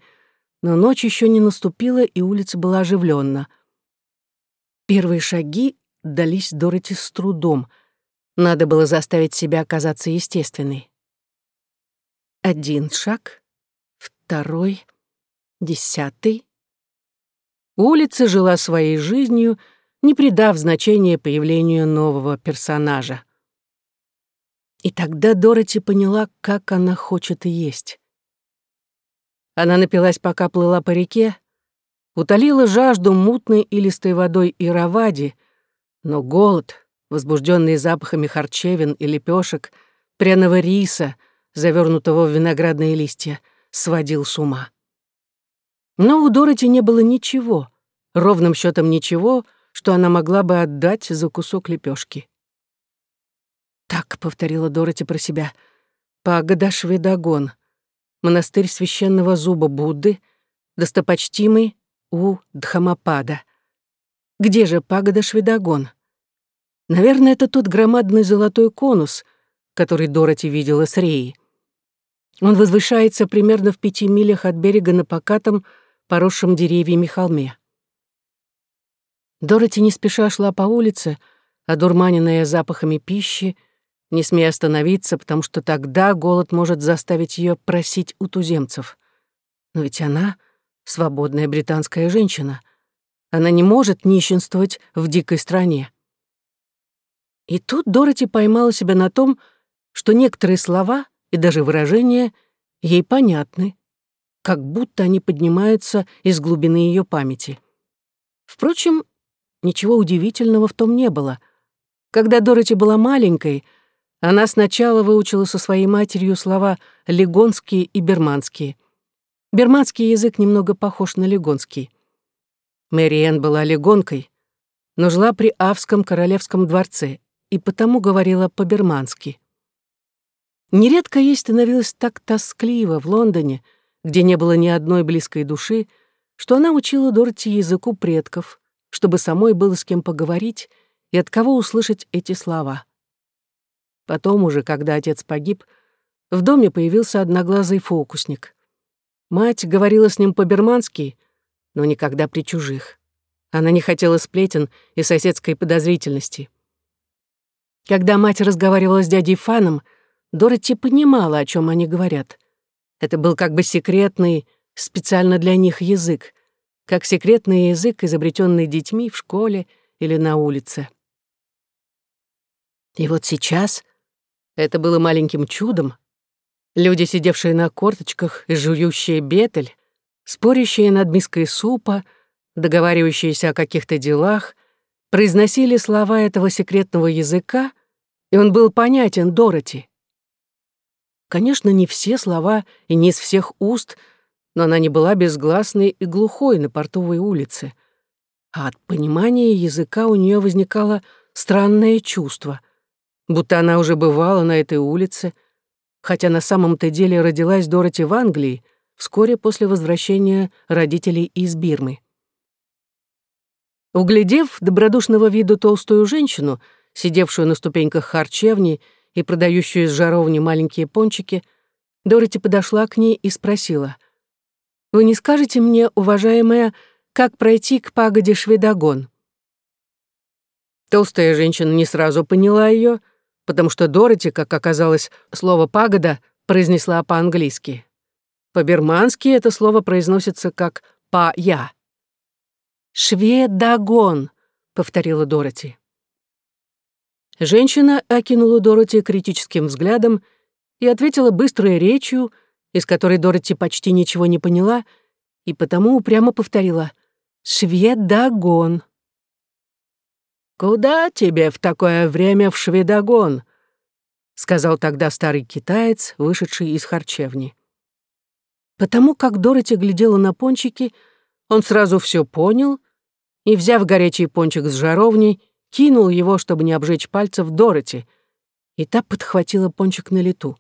но ночь еще не наступила, и улица была оживленна. Первые шаги дались Дороти с трудом. Надо было заставить себя оказаться естественной. Один шаг, второй, десятый. Улица жила своей жизнью, не придав значения появлению нового персонажа. И тогда Дороти поняла, как она хочет есть. Она напилась, пока плыла по реке, утолила жажду мутной и листой водой и равади, но голод, возбужденный запахами харчевин и лепешек, пряного риса — завернутого в виноградные листья, сводил с ума. Но у Дороти не было ничего, ровным счетом ничего, что она могла бы отдать за кусок лепешки. «Так», — повторила Дороти про себя, — «Пагадашведагон, монастырь священного зуба Будды, достопочтимый у Дхамапада. Где же Пагадашведагон? Наверное, это тот громадный золотой конус, который Дороти видела с Реей. Он возвышается примерно в пяти милях от берега на покатом, поросшем деревьями холме. Дороти не спеша шла по улице, одурманенная запахами пищи, не смея остановиться, потому что тогда голод может заставить ее просить у туземцев. Но ведь она — свободная британская женщина. Она не может нищенствовать в дикой стране. И тут Дороти поймала себя на том, что некоторые слова и даже выражения ей понятны, как будто они поднимаются из глубины ее памяти. Впрочем, ничего удивительного в том не было. Когда Дороти была маленькой, она сначала выучила со своей матерью слова легонские и берманские. Берманский язык немного похож на легонский. Мэриэн была легонкой, но жила при Авском королевском дворце и потому говорила по-бермански. Нередко ей становилось так тоскливо в Лондоне, где не было ни одной близкой души, что она учила Дороти языку предков, чтобы самой было с кем поговорить и от кого услышать эти слова. Потом уже, когда отец погиб, в доме появился одноглазый фокусник. Мать говорила с ним по-бермански, но никогда при чужих. Она не хотела сплетен и соседской подозрительности. Когда мать разговаривала с дядей Фаном, Дороти понимала, о чем они говорят. Это был как бы секретный, специально для них язык, как секретный язык, изобретенный детьми в школе или на улице. И вот сейчас это было маленьким чудом. Люди, сидевшие на корточках и жующие бетель, спорящие над миской супа, договаривающиеся о каких-то делах, произносили слова этого секретного языка, и он был понятен Дороти. Конечно, не все слова и не из всех уст, но она не была безгласной и глухой на портовой улице. А от понимания языка у нее возникало странное чувство, будто она уже бывала на этой улице, хотя на самом-то деле родилась Дороти в Англии вскоре после возвращения родителей из Бирмы. Углядев добродушного виду толстую женщину, сидевшую на ступеньках харчевни и продающую из жаровни маленькие пончики, Дороти подошла к ней и спросила. «Вы не скажете мне, уважаемая, как пройти к пагоде Шведогон?» Толстая женщина не сразу поняла ее, потому что Дороти, как оказалось, слово «пагода» произнесла по-английски. По-бермански это слово произносится как «па-я». «Шведогон», — повторила Дороти. Женщина окинула Дороти критическим взглядом и ответила быстрой речью, из которой Дороти почти ничего не поняла, и потому упрямо повторила «Шведогон». «Куда тебе в такое время в Шведогон?» — сказал тогда старый китаец, вышедший из харчевни. Потому как Дороти глядела на пончики, он сразу все понял и, взяв горячий пончик с жаровней, кинул его, чтобы не обжечь пальцев Дороти, и та подхватила пончик на лету.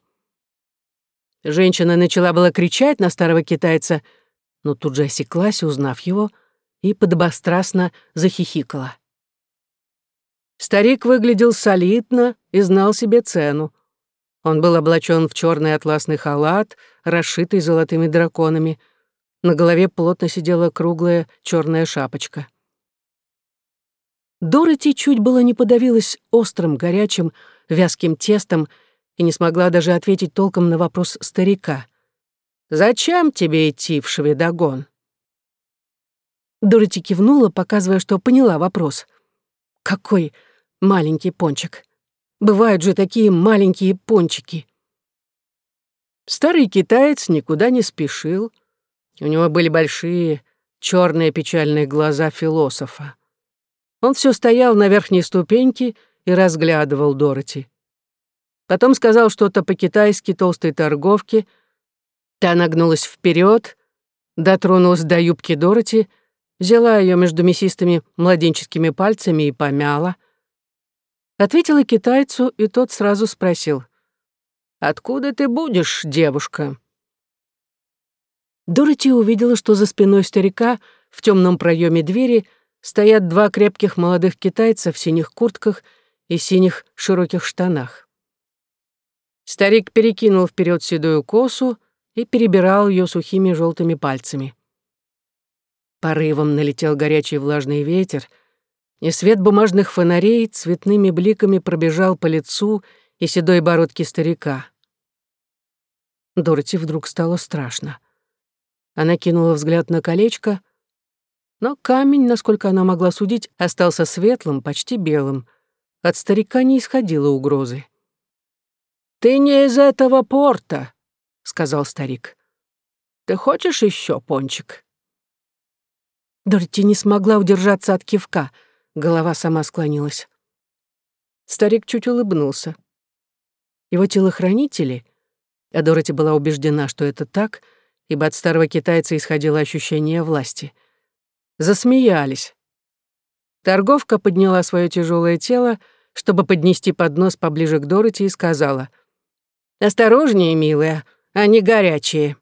Женщина начала было кричать на старого китайца, но тут же осеклась, узнав его, и подобострастно захихикала. Старик выглядел солидно и знал себе цену. Он был облачен в черный атласный халат, расшитый золотыми драконами. На голове плотно сидела круглая черная шапочка. Дороти чуть было не подавилась острым, горячим, вязким тестом и не смогла даже ответить толком на вопрос старика. «Зачем тебе идти в Шведогон?» Дороти кивнула, показывая, что поняла вопрос. «Какой маленький пончик! Бывают же такие маленькие пончики!» Старый китаец никуда не спешил. У него были большие, черные печальные глаза философа. Он все стоял на верхней ступеньке и разглядывал Дороти. Потом сказал что-то по-китайски толстой торговке. Та нагнулась вперед, дотронулась до юбки Дороти, взяла ее между мясистыми младенческими пальцами и помяла. Ответила китайцу, и тот сразу спросил. «Откуда ты будешь, девушка?» Дороти увидела, что за спиной старика в темном проеме двери — стоят два крепких молодых китайца в синих куртках и синих широких штанах. Старик перекинул вперед седую косу и перебирал ее сухими желтыми пальцами. Порывом налетел горячий влажный ветер, и свет бумажных фонарей цветными бликами пробежал по лицу и седой бородке старика. Дороти вдруг стало страшно. Она кинула взгляд на колечко, но камень, насколько она могла судить, остался светлым, почти белым. От старика не исходило угрозы. «Ты не из этого порта», — сказал старик. «Ты хочешь еще пончик?» Дороти не смогла удержаться от кивка, голова сама склонилась. Старик чуть улыбнулся. Его телохранители, а Дороти была убеждена, что это так, ибо от старого китайца исходило ощущение власти, засмеялись. Торговка подняла свое тяжелое тело, чтобы поднести поднос поближе к Дороти и сказала, «Осторожнее, милая, они горячие».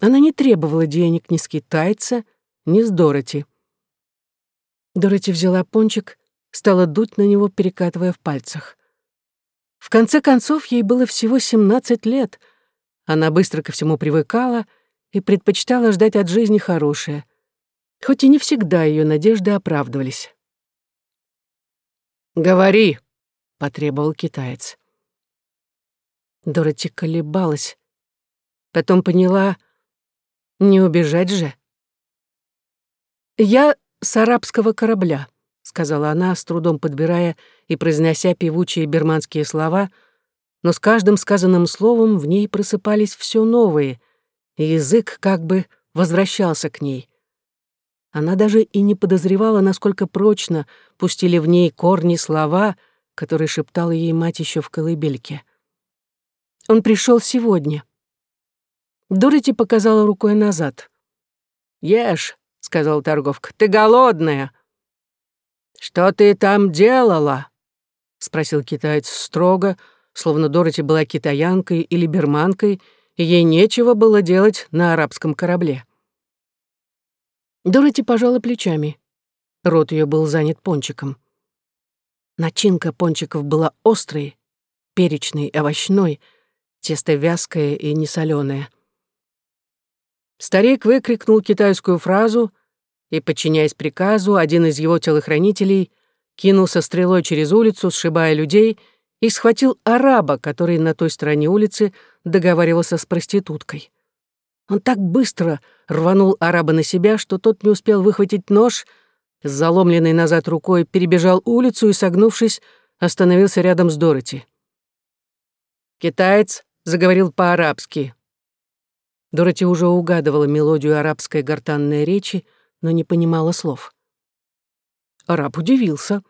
Она не требовала денег ни с китайца, ни с Дороти. Дороти взяла пончик, стала дуть на него, перекатывая в пальцах. В конце концов, ей было всего 17 лет. Она быстро ко всему привыкала и предпочитала ждать от жизни хорошее, хоть и не всегда ее надежды оправдывались. «Говори», — потребовал китаец. Дороти колебалась. Потом поняла, не убежать же. «Я с арабского корабля», — сказала она, с трудом подбирая и произнося певучие берманские слова, но с каждым сказанным словом в ней просыпались все новые, и язык как бы возвращался к ней. Она даже и не подозревала, насколько прочно пустили в ней корни слова, которые шептала ей мать еще в колыбельке. Он пришел сегодня. Дороти показала рукой назад. «Ешь», — сказала торговка. «Ты голодная?» «Что ты там делала?» — спросил китаец строго, словно Дороти была китаянкой или берманкой, и ей нечего было делать на арабском корабле. Дороти пожала плечами. Рот ее был занят пончиком. Начинка пончиков была острой, перечной, овощной, тесто вязкое и несолёное. Старик выкрикнул китайскую фразу, и, подчиняясь приказу, один из его телохранителей кинулся стрелой через улицу, сшибая людей, и схватил араба, который на той стороне улицы договаривался с проституткой. Он так быстро рванул араба на себя, что тот не успел выхватить нож, с заломленной назад рукой перебежал улицу и, согнувшись, остановился рядом с Дороти. Китаец заговорил по-арабски. Дороти уже угадывала мелодию арабской гортанной речи, но не понимала слов. Араб удивился.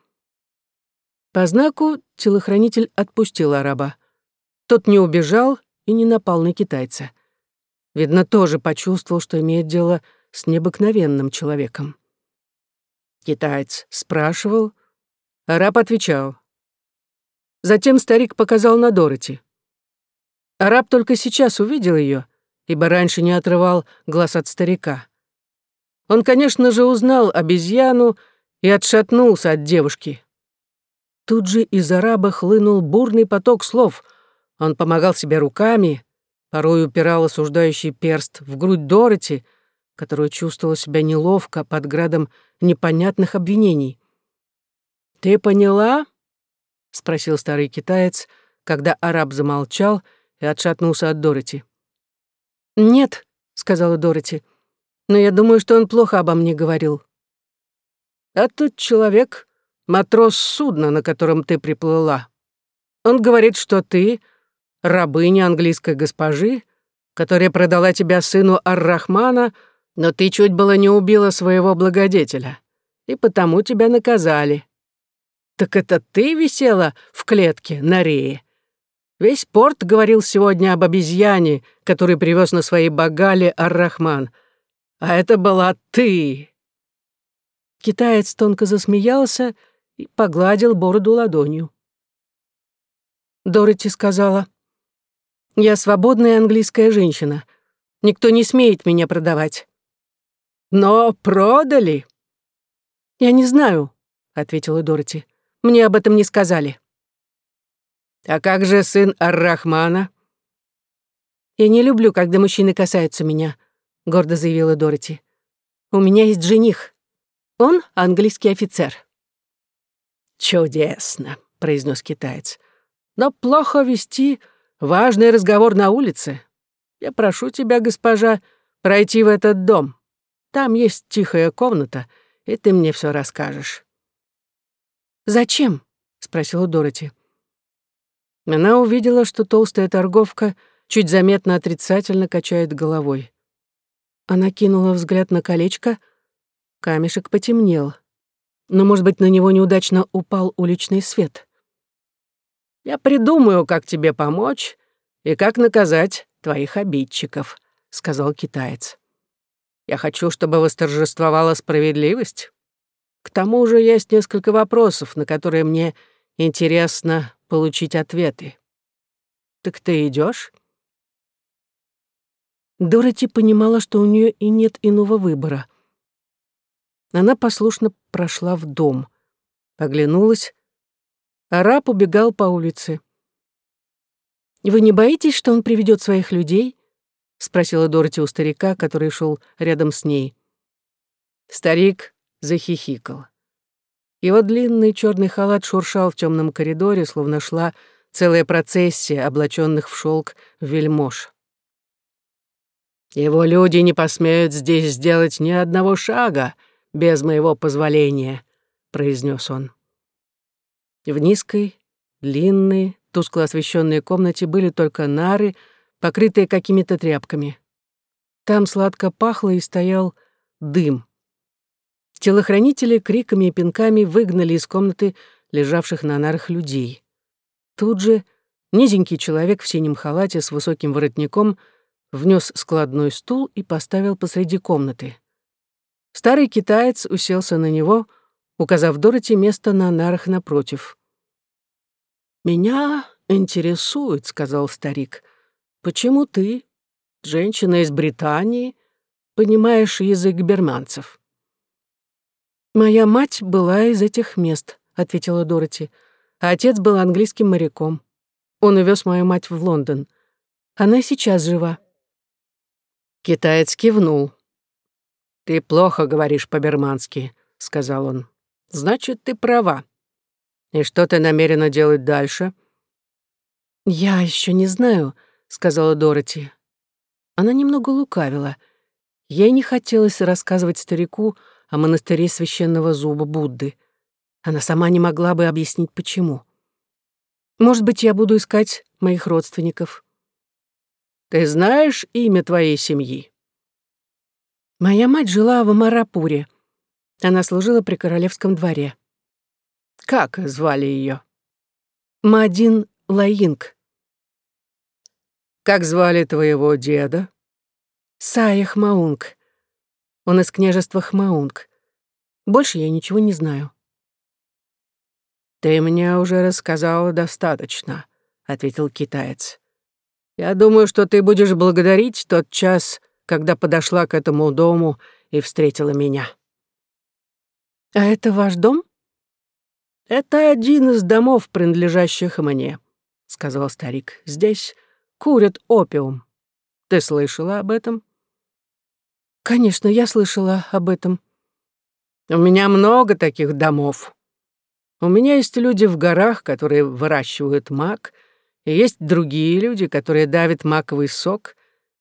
По знаку телохранитель отпустил араба. Тот не убежал и не напал на китайца. Видно, тоже почувствовал, что имеет дело с необыкновенным человеком. Китаец спрашивал, араб отвечал. Затем старик показал на Дороти. Араб только сейчас увидел ее ибо раньше не отрывал глаз от старика. Он, конечно же, узнал обезьяну и отшатнулся от девушки. Тут же из араба хлынул бурный поток слов. Он помогал себе руками, порой упирал осуждающий перст в грудь Дороти, которая чувствовала себя неловко под градом непонятных обвинений. «Ты поняла?» — спросил старый китаец, когда араб замолчал и отшатнулся от Дороти. «Нет», — сказала Дороти, — «но я думаю, что он плохо обо мне говорил». «А тут человек, матрос судна, на котором ты приплыла. Он говорит, что ты — рабыня английской госпожи, которая продала тебя сыну Ар-Рахмана, но ты чуть было не убила своего благодетеля, и потому тебя наказали. Так это ты висела в клетке на рее?» Весь порт говорил сегодня об обезьяне, который привез на своей багале Ар-Рахман. А это была ты!» Китаец тонко засмеялся и погладил бороду ладонью. Дороти сказала, «Я свободная английская женщина. Никто не смеет меня продавать». «Но продали?» «Я не знаю», — ответила Дороти. «Мне об этом не сказали». «А как же сын Ар-Рахмана?» «Я не люблю, когда мужчины касаются меня», — гордо заявила Дороти. «У меня есть жених. Он английский офицер». «Чудесно», — произнес китаец. «Но плохо вести важный разговор на улице. Я прошу тебя, госпожа, пройти в этот дом. Там есть тихая комната, и ты мне все расскажешь». «Зачем?» — спросила Дороти. Она увидела, что толстая торговка чуть заметно отрицательно качает головой. Она кинула взгляд на колечко, камешек потемнел. Но, может быть, на него неудачно упал уличный свет. «Я придумаю, как тебе помочь и как наказать твоих обидчиков», — сказал китаец. «Я хочу, чтобы восторжествовала справедливость. К тому же есть несколько вопросов, на которые мне интересно получить ответы. Так ты идешь? Дороти понимала, что у нее и нет иного выбора. Она послушно прошла в дом, оглянулась. Араб убегал по улице. «Вы не боитесь, что он приведет своих людей?» — спросила Дороти у старика, который шел рядом с ней. Старик захихикал. Его длинный черный халат шуршал в темном коридоре, словно шла целая процессия облаченных в шелк вельмож. «Его люди не посмеют здесь сделать ни одного шага без моего позволения», — произнес он. В низкой, длинной, тускло освещенной комнате были только нары, покрытые какими-то тряпками. Там сладко пахло и стоял дым. Телохранители криками и пинками выгнали из комнаты лежавших на нарах людей. Тут же низенький человек в синем халате с высоким воротником внес складной стул и поставил посреди комнаты. Старый китаец уселся на него, указав Дороти место на нарах напротив. «Меня интересует», — сказал старик, — «почему ты, женщина из Британии, понимаешь язык берманцев?» «Моя мать была из этих мест», — ответила Дороти. «А отец был английским моряком. Он увез мою мать в Лондон. Она сейчас жива». Китаец кивнул. «Ты плохо говоришь по-бермански», — сказал он. «Значит, ты права. И что ты намерена делать дальше?» «Я еще не знаю», — сказала Дороти. Она немного лукавила. Ей не хотелось рассказывать старику о монастыре священного зуба Будды. Она сама не могла бы объяснить, почему. Может быть, я буду искать моих родственников. Ты знаешь имя твоей семьи? Моя мать жила в Амарапуре. Она служила при королевском дворе. Как звали ее? Мадин Лаинг. Как звали твоего деда? Саях Маунг. Он из княжества Хмаунг. Больше я ничего не знаю. «Ты мне уже рассказала достаточно», — ответил китаец. «Я думаю, что ты будешь благодарить тот час, когда подошла к этому дому и встретила меня». «А это ваш дом?» «Это один из домов, принадлежащих мне», — сказал старик. «Здесь курят опиум. Ты слышала об этом?» Конечно, я слышала об этом. У меня много таких домов. У меня есть люди в горах, которые выращивают мак, и есть другие люди, которые давят маковый сок,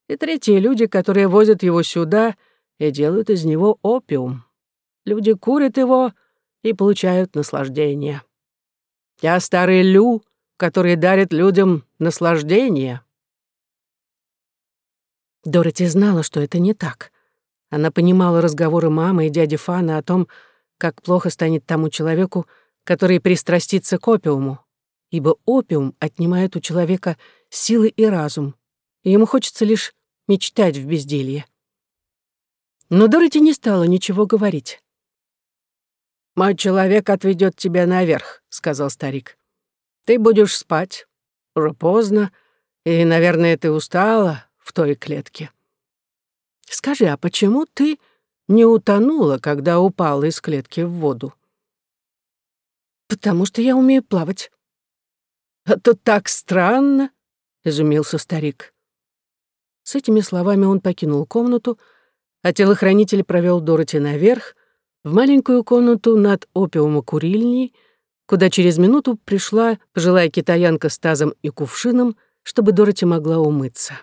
и третьи люди, которые возят его сюда и делают из него опиум. Люди курят его и получают наслаждение. Я старый Лю, который дарит людям наслаждение. Дороти знала, что это не так. Она понимала разговоры мамы и дяди Фана о том, как плохо станет тому человеку, который пристрастится к опиуму, ибо опиум отнимает у человека силы и разум, и ему хочется лишь мечтать в безделье. Но Дороти не стала ничего говорить. «Мой человек отведет тебя наверх», — сказал старик. «Ты будешь спать. Уже поздно, и, наверное, ты устала в той клетке». Скажи, а почему ты не утонула, когда упала из клетки в воду? Потому что я умею плавать. Это так странно, изумился старик. С этими словами он покинул комнату, а телохранитель провел Дороти наверх, в маленькую комнату над опиумокурильней, куда через минуту пришла пожилая китаянка с тазом и кувшином, чтобы Дороти могла умыться.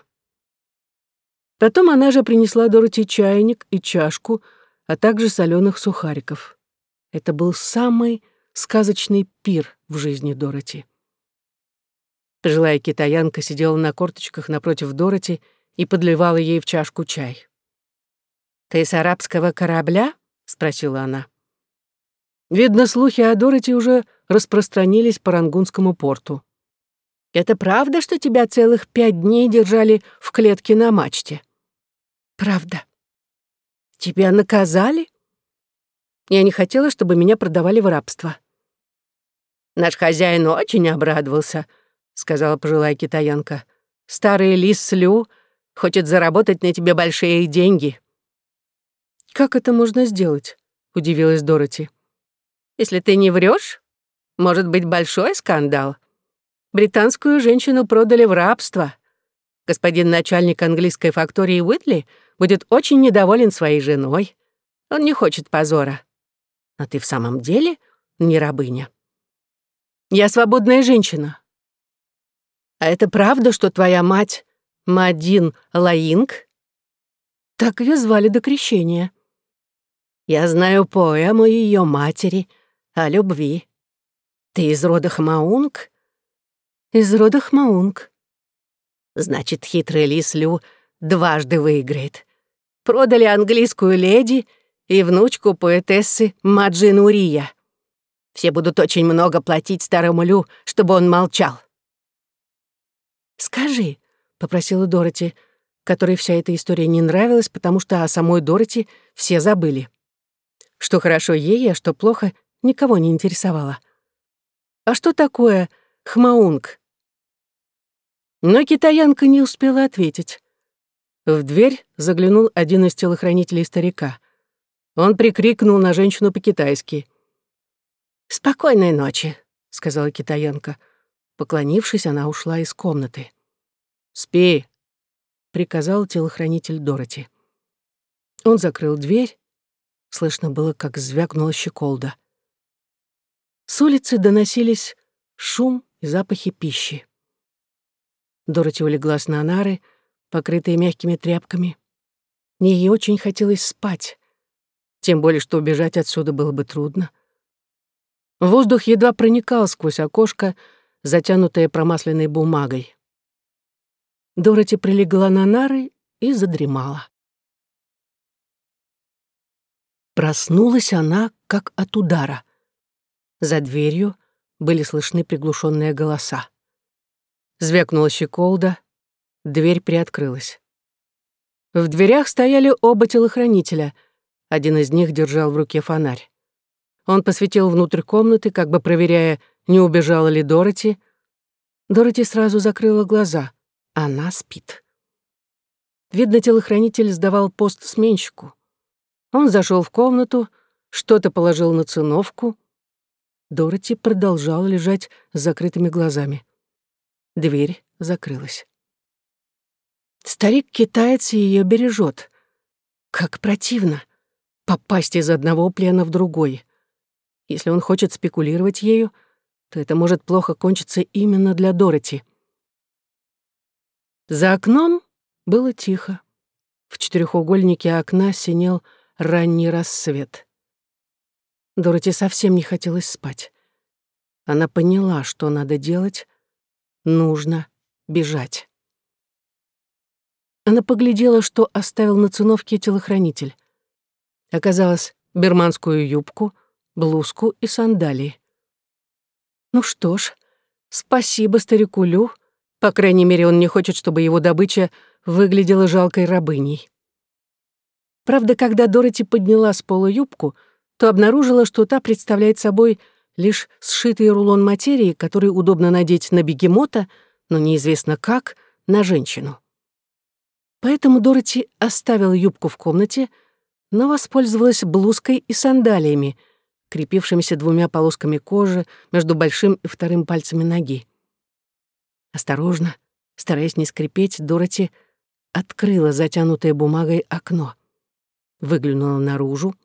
Потом она же принесла Дороти чайник и чашку, а также соленых сухариков. Это был самый сказочный пир в жизни Дороти. Пожилая китаянка сидела на корточках напротив Дороти и подливала ей в чашку чай. «Ты с арабского корабля?» — спросила она. Видно, слухи о Дороти уже распространились по Рангунскому порту. «Это правда, что тебя целых пять дней держали в клетке на мачте?» «Правда». «Тебя наказали?» «Я не хотела, чтобы меня продавали в рабство». «Наш хозяин очень обрадовался», — сказала пожилая китаянка. «Старый лис Лю хочет заработать на тебе большие деньги». «Как это можно сделать?» — удивилась Дороти. «Если ты не врешь, может быть большой скандал. Британскую женщину продали в рабство. Господин начальник английской фактории Уитли будет очень недоволен своей женой. Он не хочет позора. Но ты в самом деле не рабыня. Я свободная женщина. А это правда, что твоя мать Мадин Лаинг? Так ее звали до крещения. Я знаю поэму ее матери о любви. Ты из рода Хмаунг? Из рода Хмаунг. Значит, хитрый лис Лю дважды выиграет. Продали английскую леди и внучку поэтессы Маджин Урия. Все будут очень много платить старому Лю, чтобы он молчал. «Скажи», — попросила Дороти, которой вся эта история не нравилась, потому что о самой Дороти все забыли. Что хорошо ей, а что плохо, никого не интересовало. А что такое хмаунг? Но китаянка не успела ответить. В дверь заглянул один из телохранителей старика. Он прикрикнул на женщину по-китайски. «Спокойной ночи», — сказала китаянка. Поклонившись, она ушла из комнаты. «Спи», — приказал телохранитель Дороти. Он закрыл дверь Слышно было, как звякнула щеколда. С улицы доносились шум и запахи пищи. Дороти улеглась на нары, покрытые мягкими тряпками. Ей очень хотелось спать, тем более, что убежать отсюда было бы трудно. Воздух едва проникал сквозь окошко, затянутое промасленной бумагой. Дороти прилегла на нары и задремала. Проснулась она, как от удара. За дверью были слышны приглушенные голоса. Звякнула щеколда, дверь приоткрылась. В дверях стояли оба телохранителя. Один из них держал в руке фонарь. Он посветил внутрь комнаты, как бы проверяя, не убежала ли Дороти. Дороти сразу закрыла глаза. Она спит. Видно, телохранитель сдавал пост сменщику. Он зашел в комнату, что-то положил на циновку. Дороти продолжала лежать с закрытыми глазами. Дверь закрылась. Старик-китаец ее бережет. Как противно попасть из одного плена в другой. Если он хочет спекулировать ею, то это может плохо кончиться именно для Дороти. За окном было тихо. В четырехугольнике окна синел ранний рассвет. Дороти совсем не хотелось спать. Она поняла, что надо делать. Нужно бежать. Она поглядела, что оставил на циновке телохранитель. Оказалось, берманскую юбку, блузку и сандалии. Ну что ж, спасибо старику Лю. По крайней мере, он не хочет, чтобы его добыча выглядела жалкой рабыней. Правда, когда Дороти подняла с пола юбку, то обнаружила, что та представляет собой лишь сшитый рулон материи, который удобно надеть на бегемота, но неизвестно как, на женщину. Поэтому Дороти оставила юбку в комнате, но воспользовалась блузкой и сандалиями, крепившимися двумя полосками кожи между большим и вторым пальцами ноги. Осторожно, стараясь не скрипеть, Дороти открыла затянутое бумагой окно выглянула наружу.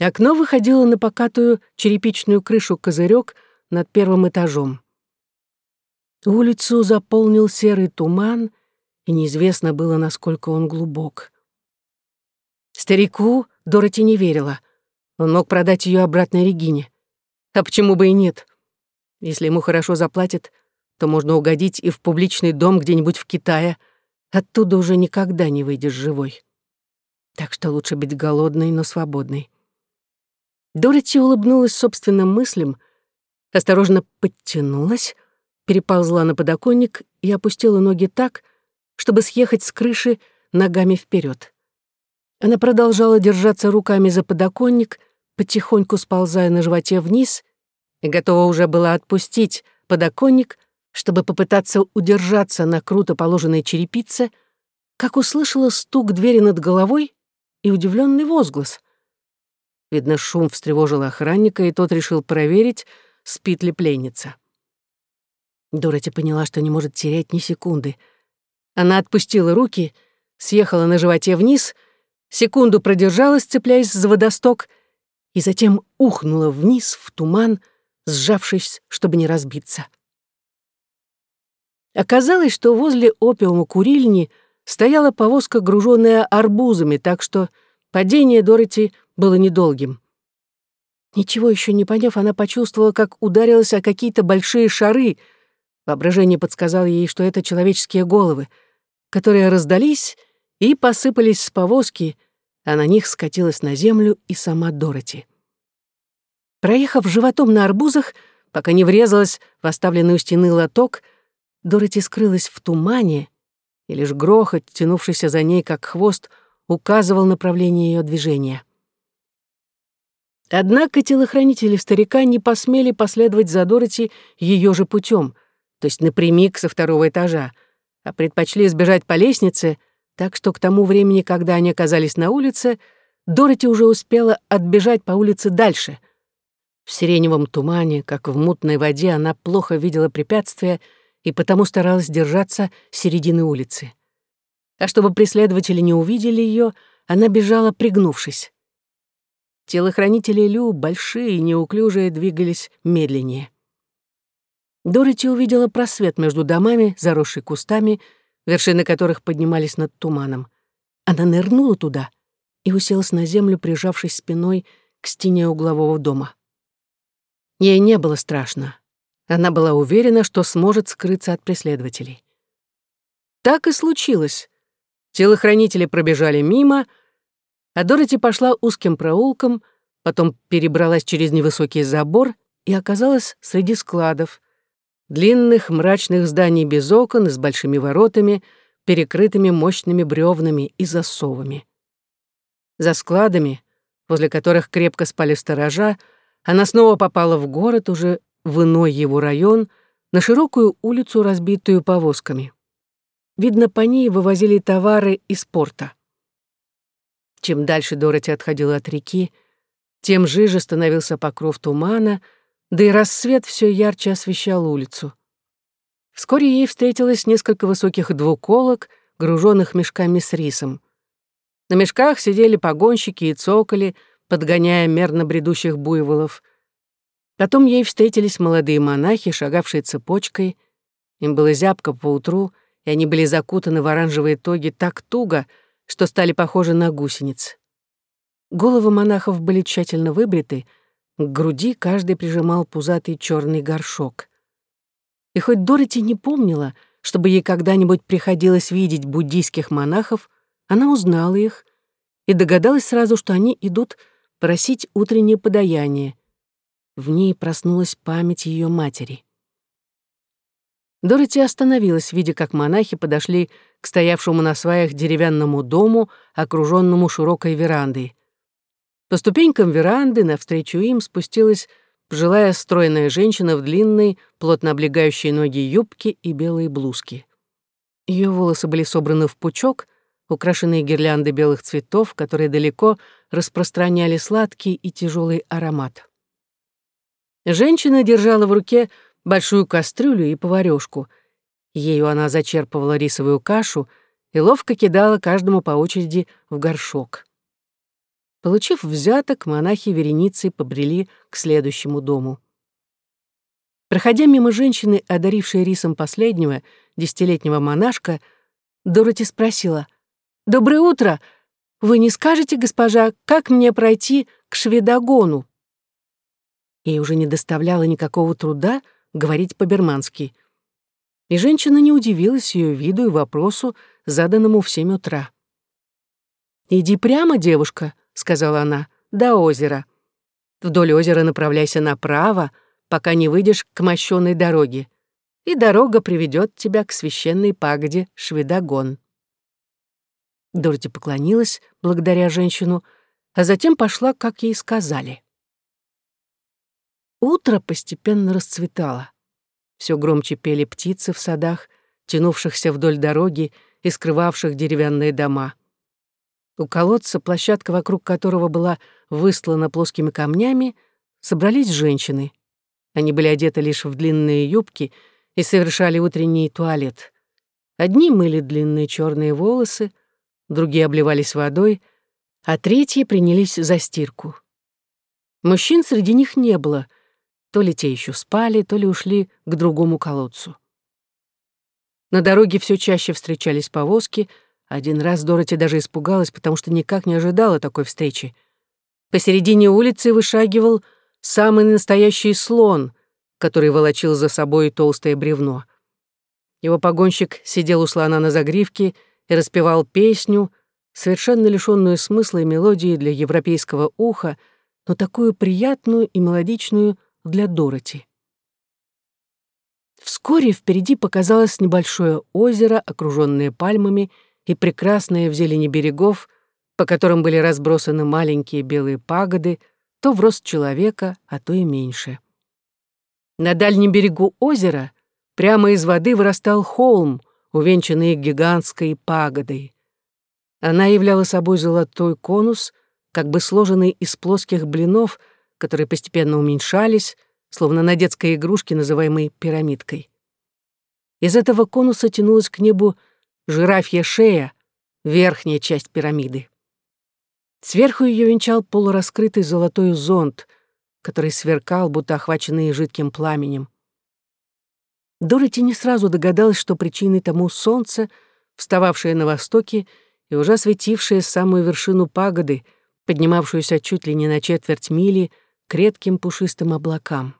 Окно выходило на покатую черепичную крышу козырек над первым этажом. Улицу заполнил серый туман, неизвестно было, насколько он глубок. Старику Дороти не верила. Он мог продать ее обратно Регине. А почему бы и нет? Если ему хорошо заплатят, то можно угодить и в публичный дом где-нибудь в Китае. Оттуда уже никогда не выйдешь живой. Так что лучше быть голодной, но свободной. Дороти улыбнулась собственным мыслям, осторожно подтянулась, переползла на подоконник и опустила ноги так, чтобы съехать с крыши ногами вперед. Она продолжала держаться руками за подоконник, потихоньку сползая на животе вниз, и готова уже была отпустить подоконник, чтобы попытаться удержаться на круто положенной черепице, как услышала стук двери над головой и удивленный возглас. Видно, шум встревожил охранника, и тот решил проверить, спит ли пленница. Дороти поняла, что не может терять ни секунды. Она отпустила руки, съехала на животе вниз, секунду продержалась, цепляясь за водосток, и затем ухнула вниз в туман, сжавшись, чтобы не разбиться. Оказалось, что возле опиума курильни стояла повозка, груженная арбузами, так что падение Дороти было недолгим. Ничего еще не поняв, она почувствовала, как ударилась о какие-то большие шары — Воображение подсказало ей, что это человеческие головы, которые раздались и посыпались с повозки, а на них скатилась на землю и сама Дороти. Проехав животом на арбузах, пока не врезалась в оставленный у стены лоток, Дороти скрылась в тумане, и лишь грохот, тянувшийся за ней как хвост, указывал направление ее движения. Однако телохранители старика не посмели последовать за Дороти ее же путем то есть напрямик со второго этажа, а предпочли сбежать по лестнице, так что к тому времени, когда они оказались на улице, Дороти уже успела отбежать по улице дальше. В сиреневом тумане, как в мутной воде, она плохо видела препятствия и потому старалась держаться середины улицы. А чтобы преследователи не увидели ее, она бежала, пригнувшись. Телохранители Лю, большие и неуклюжие, двигались медленнее. Дороти увидела просвет между домами, заросший кустами, вершины которых поднимались над туманом. Она нырнула туда и уселась на землю, прижавшись спиной к стене углового дома. Ей не было страшно. Она была уверена, что сможет скрыться от преследователей. Так и случилось. Телохранители пробежали мимо, а Дороти пошла узким проулком, потом перебралась через невысокий забор и оказалась среди складов, длинных мрачных зданий без окон с большими воротами, перекрытыми мощными бревнами и засовами. За складами, возле которых крепко спали сторожа, она снова попала в город, уже в иной его район, на широкую улицу, разбитую повозками. Видно, по ней вывозили товары из порта. Чем дальше Дороти отходила от реки, тем жиже становился покров тумана — да и рассвет все ярче освещал улицу. Вскоре ей встретилось несколько высоких двуколок, груженных мешками с рисом. На мешках сидели погонщики и цоколи, подгоняя мерно бредущих буйволов. Потом ей встретились молодые монахи, шагавшие цепочкой. Им было зябко поутру, и они были закутаны в оранжевые тоги так туго, что стали похожи на гусениц. Головы монахов были тщательно выбриты — к груди каждый прижимал пузатый черный горшок. И хоть Дороти не помнила, чтобы ей когда-нибудь приходилось видеть буддийских монахов, она узнала их и догадалась сразу, что они идут просить утреннее подаяние. В ней проснулась память ее матери. Дороти остановилась, видя, как монахи подошли к стоявшему на сваях деревянному дому, окруженному широкой верандой. По ступенькам веранды навстречу им спустилась пожилая стройная женщина в длинной, плотно облегающей ноги юбке и белой блузке. Ее волосы были собраны в пучок, украшенные гирляндой белых цветов, которые далеко распространяли сладкий и тяжелый аромат. Женщина держала в руке большую кастрюлю и поварёшку. Ею она зачерпывала рисовую кашу и ловко кидала каждому по очереди в горшок. Получив взяток, монахи вереницей побрели к следующему дому. Проходя мимо женщины, одарившей рисом последнего, десятилетнего монашка, Дороти спросила, «Доброе утро! Вы не скажете, госпожа, как мне пройти к шведогону?» Ей уже не доставляло никакого труда говорить по-бермански. И женщина не удивилась ее виду и вопросу, заданному в семь утра. «Иди прямо, девушка», — сказала она, — «до озера. Вдоль озера направляйся направо, пока не выйдешь к мощенной дороге, и дорога приведет тебя к священной пагоде Шведогон». Дороти поклонилась, благодаря женщину, а затем пошла, как ей сказали. Утро постепенно расцветало. Все громче пели птицы в садах, тянувшихся вдоль дороги и скрывавших деревянные дома. У колодца, площадка вокруг которого была выслана плоскими камнями, собрались женщины. Они были одеты лишь в длинные юбки и совершали утренний туалет. Одни мыли длинные черные волосы, другие обливались водой, а третьи принялись за стирку. Мужчин среди них не было — то ли те еще спали, то ли ушли к другому колодцу. На дороге все чаще встречались повозки. Один раз Дороти даже испугалась, потому что никак не ожидала такой встречи. Посередине улицы вышагивал самый настоящий слон, который волочил за собой толстое бревно. Его погонщик сидел у слона на загривке и распевал песню, совершенно лишенную смысла и мелодии для европейского уха, но такую приятную и мелодичную, для Дороти. Вскоре впереди показалось небольшое озеро, окруженное пальмами и прекрасное в зелени берегов, по которым были разбросаны маленькие белые пагоды, то в рост человека, а то и меньше. На дальнем берегу озера прямо из воды вырастал холм, увенчанный гигантской пагодой. Она являла собой золотой конус, как бы сложенный из плоских блинов — которые постепенно уменьшались, словно на детской игрушке, называемой пирамидкой. Из этого конуса тянулась к небу жирафья шея, верхняя часть пирамиды. Сверху ее венчал полураскрытый золотой зонт, который сверкал, будто охваченный жидким пламенем. Дороти не сразу догадалась, что причиной тому солнце, встававшее на востоке и уже осветившее самую вершину пагоды, поднимавшуюся чуть ли не на четверть мили к редким пушистым облакам.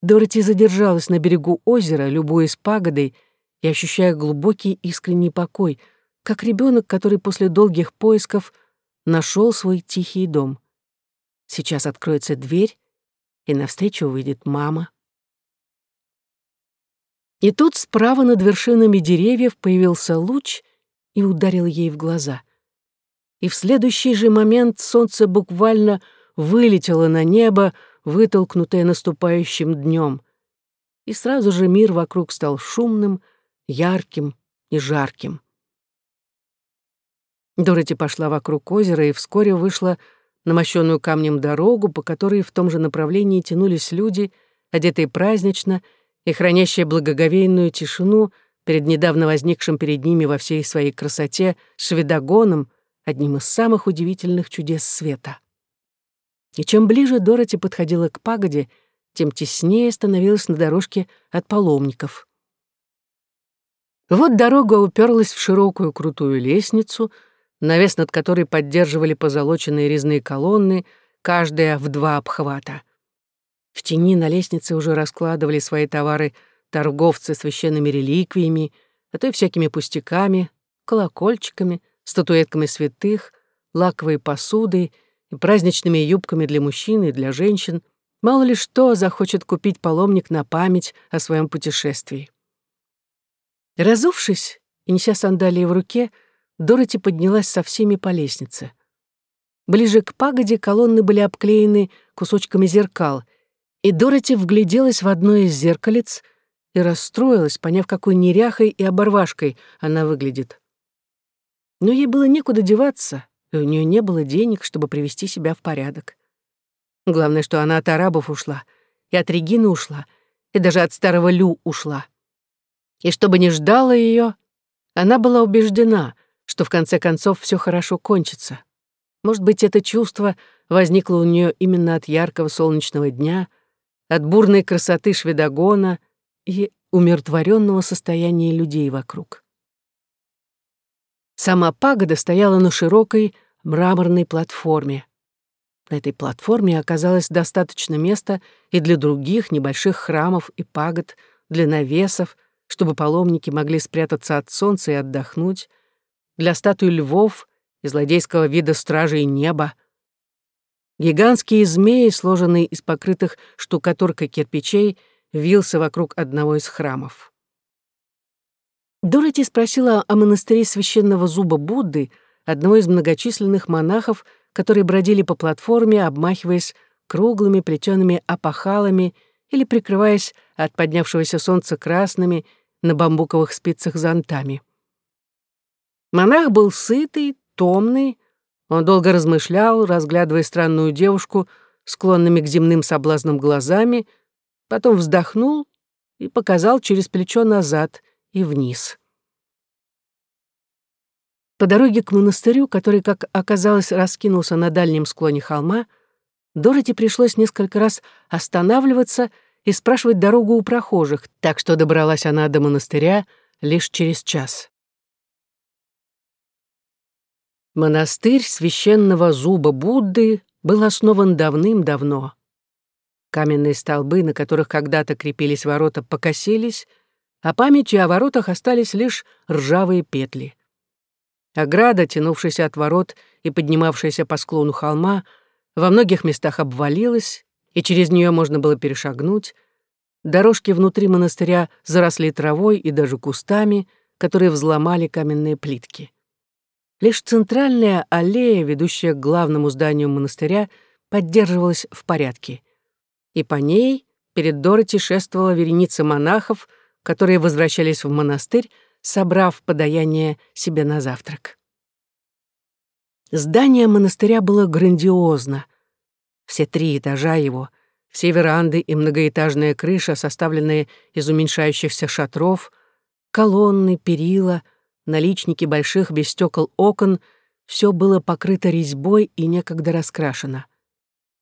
Дороти задержалась на берегу озера, любуясь пагодой и ощущая глубокий искренний покой, как ребенок, который после долгих поисков нашел свой тихий дом. Сейчас откроется дверь, и навстречу выйдет мама. И тут справа над вершинами деревьев появился луч и ударил ей в глаза. И в следующий же момент солнце буквально вылетела на небо, вытолкнутая наступающим днем. И сразу же мир вокруг стал шумным, ярким и жарким. Дороти пошла вокруг озера и вскоре вышла на мощенную камнем дорогу, по которой в том же направлении тянулись люди, одетые празднично и хранящие благоговейную тишину перед недавно возникшим перед ними во всей своей красоте шведогоном, одним из самых удивительных чудес света. И чем ближе Дороти подходила к пагоде, тем теснее становилась на дорожке от паломников. Вот дорога уперлась в широкую крутую лестницу, навес над которой поддерживали позолоченные резные колонны, каждая в два обхвата. В тени на лестнице уже раскладывали свои товары торговцы священными реликвиями, а то и всякими пустяками, колокольчиками, статуэтками святых, лаковой посудой и праздничными юбками для мужчин и для женщин, мало ли что захочет купить паломник на память о своем путешествии. Разувшись и неся сандалии в руке, Дороти поднялась со всеми по лестнице. Ближе к пагоде колонны были обклеены кусочками зеркал, и Дороти вгляделась в одно из зеркалец и расстроилась, поняв, какой неряхой и оборвашкой она выглядит. Но ей было некуда деваться, и у нее не было денег, чтобы привести себя в порядок. Главное, что она от арабов ушла, и от Регины ушла, и даже от старого Лю ушла. И чтобы не ждала ее, она была убеждена, что в конце концов все хорошо кончится. Может быть, это чувство возникло у нее именно от яркого солнечного дня, от бурной красоты шведогона и умиротворенного состояния людей вокруг. Сама пагода стояла на широкой мраморной платформе. На этой платформе оказалось достаточно места и для других небольших храмов и пагод, для навесов, чтобы паломники могли спрятаться от солнца и отдохнуть, для статуй львов и злодейского вида стражей неба. Гигантские змеи, сложенные из покрытых штукатуркой кирпичей, вился вокруг одного из храмов. Дороти спросила о монастыре священного зуба Будды, одного из многочисленных монахов, которые бродили по платформе, обмахиваясь круглыми плетеными опахалами или прикрываясь от поднявшегося солнца красными на бамбуковых спицах зонтами. Монах был сытый, томный, он долго размышлял, разглядывая странную девушку, склонными к земным соблазнам глазами, потом вздохнул и показал через плечо назад и вниз. По дороге к монастырю, который, как оказалось, раскинулся на дальнем склоне холма, Дороти пришлось несколько раз останавливаться и спрашивать дорогу у прохожих, так что добралась она до монастыря лишь через час. Монастырь священного зуба Будды был основан давным-давно. Каменные столбы, на которых когда-то крепились ворота, покосились, а памятью о воротах остались лишь ржавые петли. Ограда, тянувшаяся от ворот и поднимавшаяся по склону холма, во многих местах обвалилась, и через нее можно было перешагнуть. Дорожки внутри монастыря заросли травой и даже кустами, которые взломали каменные плитки. Лишь центральная аллея, ведущая к главному зданию монастыря, поддерживалась в порядке. И по ней перед Дороти шествовала вереница монахов, которые возвращались в монастырь, собрав подаяние себе на завтрак. Здание монастыря было грандиозно. Все три этажа его, все веранды и многоэтажная крыша, составленные из уменьшающихся шатров, колонны, перила, наличники больших без стекол окон, все было покрыто резьбой и некогда раскрашено.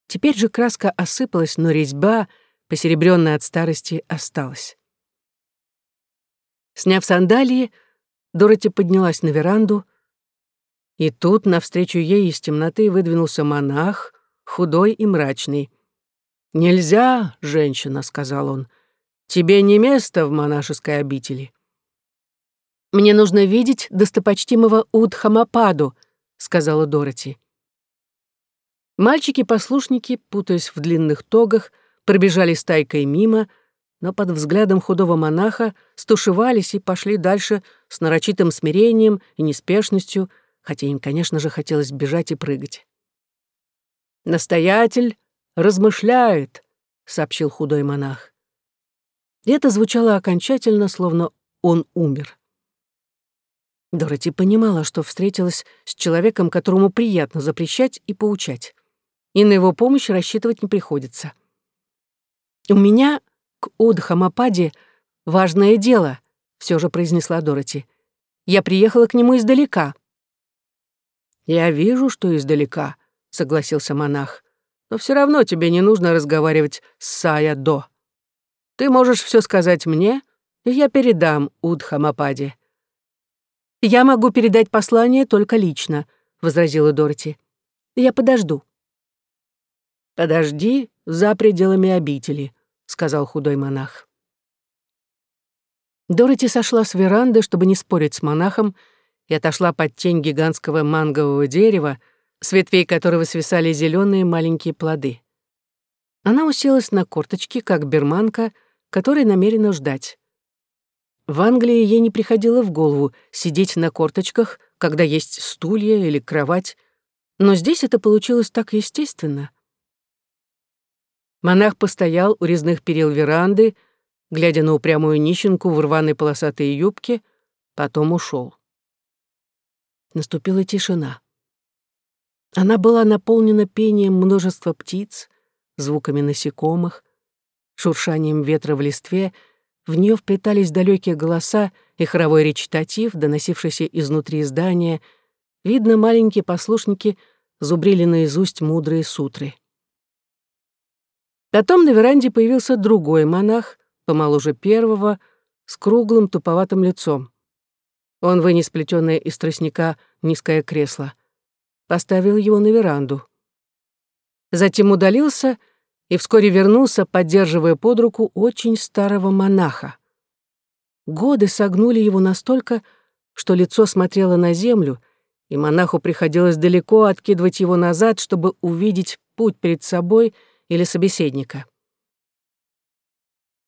Теперь же краска осыпалась, но резьба, посеребренная от старости, осталась. Сняв сандалии, Дороти поднялась на веранду, и тут навстречу ей из темноты выдвинулся монах, худой и мрачный. «Нельзя, женщина», — сказал он, — «тебе не место в монашеской обители». «Мне нужно видеть достопочтимого Удхамападу», — сказала Дороти. Мальчики-послушники, путаясь в длинных тогах, пробежали стайкой мимо, но под взглядом худого монаха стушевались и пошли дальше с нарочитым смирением и неспешностью, хотя им, конечно же, хотелось бежать и прыгать. «Настоятель размышляет», — сообщил худой монах. И это звучало окончательно, словно он умер. Дороти понимала, что встретилась с человеком, которому приятно запрещать и поучать. И на его помощь рассчитывать не приходится. «У меня к Удхамападе важное дело», — все же произнесла Дороти. «Я приехала к нему издалека». «Я вижу, что издалека», — согласился монах. «Но все равно тебе не нужно разговаривать с Сая-До. Ты можешь все сказать мне, и я передам Удхамападе». «Я могу передать послание только лично», — возразила Дороти. «Я подожду». «Подожди за пределами обители», — сказал худой монах. Дороти сошла с веранды, чтобы не спорить с монахом, и отошла под тень гигантского мангового дерева, с ветвей которого свисали зеленые маленькие плоды. Она уселась на корточки, как берманка, которой намерена ждать. В Англии ей не приходило в голову сидеть на корточках, когда есть стулья или кровать, но здесь это получилось так естественно. Монах постоял у резных перил веранды, глядя на упрямую нищенку в рваной полосатой юбке, потом ушел. Наступила тишина. Она была наполнена пением множества птиц, звуками насекомых, шуршанием ветра в листве — в нее вплетались далекие голоса и хоровой речитатив, доносившийся изнутри здания. Видно, маленькие послушники зубрили наизусть мудрые сутры. Потом на веранде появился другой монах, помоложе первого, с круглым туповатым лицом. Он вынес плетёное из тростника низкое кресло. Поставил его на веранду. Затем удалился и вскоре вернулся, поддерживая под руку очень старого монаха. Годы согнули его настолько, что лицо смотрело на землю, и монаху приходилось далеко откидывать его назад, чтобы увидеть путь перед собой — или собеседника.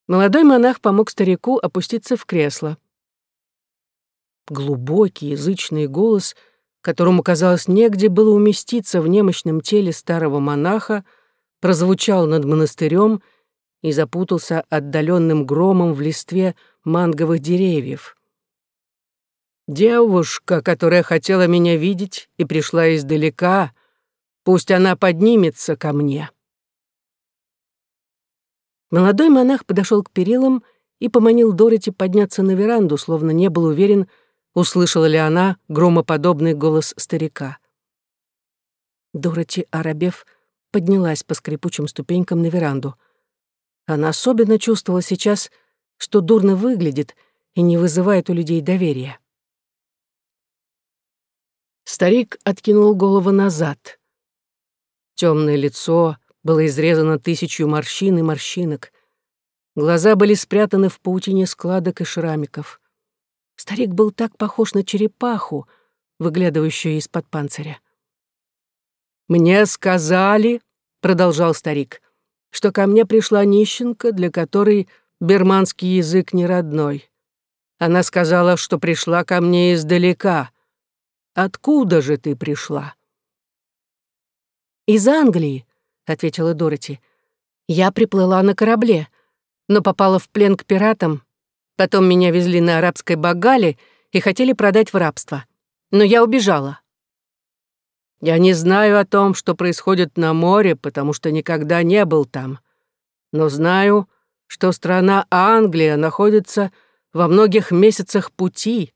Молодой монах помог старику опуститься в кресло. Глубокий, язычный голос, которому, казалось, негде было уместиться в немощном теле старого монаха, прозвучал над монастырем и запутался отдаленным громом в листве манговых деревьев. «Девушка, которая хотела меня видеть и пришла издалека, пусть она поднимется ко мне». Молодой монах подошел к перилам и поманил Дороти подняться на веранду, словно не был уверен, услышала ли она громоподобный голос старика. Дороти, оробев, поднялась по скрипучим ступенькам на веранду. Она особенно чувствовала сейчас, что дурно выглядит и не вызывает у людей доверия. Старик откинул голову назад. Темное лицо, было изрезано тысячу морщин и морщинок. Глаза были спрятаны в паутине складок и шрамиков. Старик был так похож на черепаху, выглядывающую из-под панциря. «Мне сказали», — продолжал старик, «что ко мне пришла нищенка, для которой берманский язык не родной. Она сказала, что пришла ко мне издалека. Откуда же ты пришла?» «Из Англии», — ответила Дороти. «Я приплыла на корабле, но попала в плен к пиратам. Потом меня везли на арабской багале и хотели продать в рабство. Но я убежала». «Я не знаю о том, что происходит на море, потому что никогда не был там. Но знаю, что страна Англия находится во многих месяцах пути,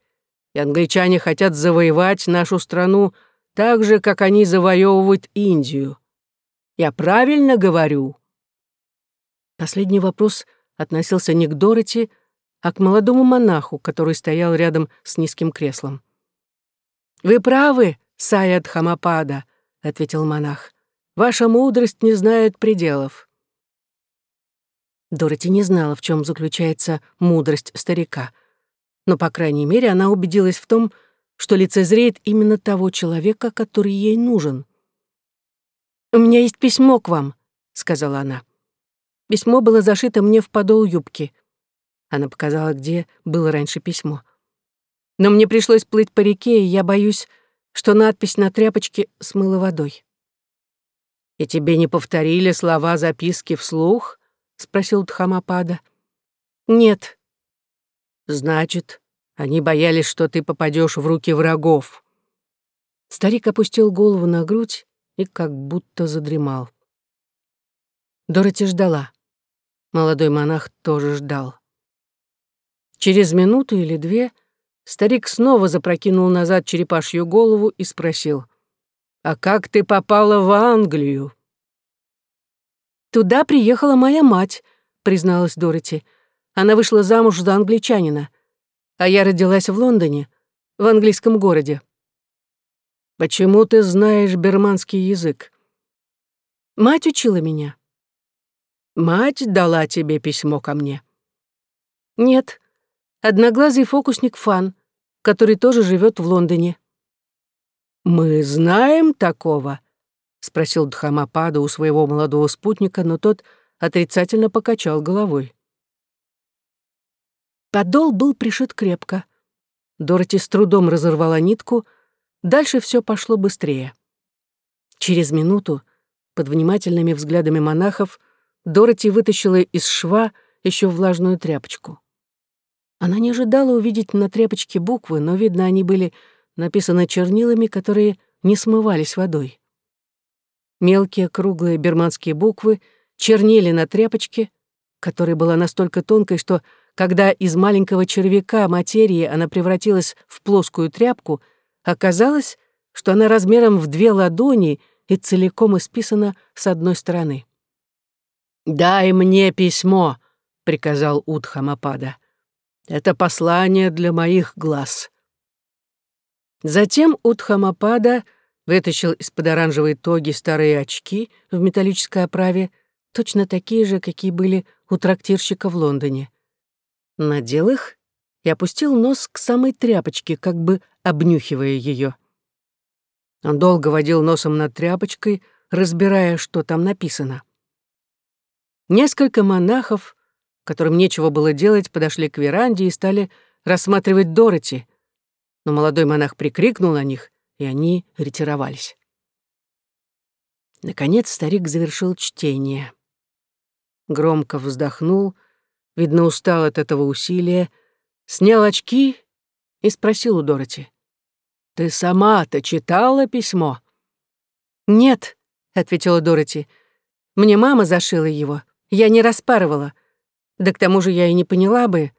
и англичане хотят завоевать нашу страну так же, как они завоевывают Индию. Я правильно говорю?» Последний вопрос относился не к Дороти, а к молодому монаху, который стоял рядом с низким креслом. «Вы правы, Саяд Хамапада», — ответил монах. «Ваша мудрость не знает пределов». Дороти не знала, в чем заключается мудрость старика, но, по крайней мере, она убедилась в том, что лицезреет именно того человека, который ей нужен — «У меня есть письмо к вам», — сказала она. Письмо было зашито мне в подол юбки. Она показала, где было раньше письмо. Но мне пришлось плыть по реке, и я боюсь, что надпись на тряпочке смыла водой. «И тебе не повторили слова записки вслух?» — спросил Дхамапада. «Нет». «Значит, они боялись, что ты попадешь в руки врагов». Старик опустил голову на грудь и как будто задремал. Дороти ждала. Молодой монах тоже ждал. Через минуту или две старик снова запрокинул назад черепашью голову и спросил, «А как ты попала в Англию?» «Туда приехала моя мать», — призналась Дороти. «Она вышла замуж за англичанина, а я родилась в Лондоне, в английском городе. «Почему ты знаешь берманский язык?» «Мать учила меня». «Мать дала тебе письмо ко мне?» «Нет, одноглазый фокусник Фан, который тоже живет в Лондоне». «Мы знаем такого?» — спросил Дхамапада у своего молодого спутника, но тот отрицательно покачал головой. Подол был пришит крепко. Дороти с трудом разорвала нитку — Дальше все пошло быстрее. Через минуту, под внимательными взглядами монахов, Дороти вытащила из шва еще влажную тряпочку. Она не ожидала увидеть на тряпочке буквы, но, видно, они были написаны чернилами, которые не смывались водой. Мелкие круглые берманские буквы чернели на тряпочке, которая была настолько тонкой, что, когда из маленького червяка материи она превратилась в плоскую тряпку — Оказалось, что она размером в две ладони и целиком исписана с одной стороны. «Дай мне письмо», — приказал Удхамапада. «Это послание для моих глаз». Затем Удхамапада вытащил из-под оранжевой тоги старые очки в металлической оправе, точно такие же, какие были у трактирщика в Лондоне. Надел их и опустил нос к самой тряпочке, как бы обнюхивая ее. Он долго водил носом над тряпочкой, разбирая, что там написано. Несколько монахов, которым нечего было делать, подошли к веранде и стали рассматривать Дороти, но молодой монах прикрикнул на них, и они ретировались. Наконец старик завершил чтение. Громко вздохнул, видно, устал от этого усилия, снял очки и спросил у Дороти. «Ты сама-то читала письмо?» «Нет», — ответила Дороти. «Мне мама зашила его. Я не распарывала. Да к тому же я и не поняла бы,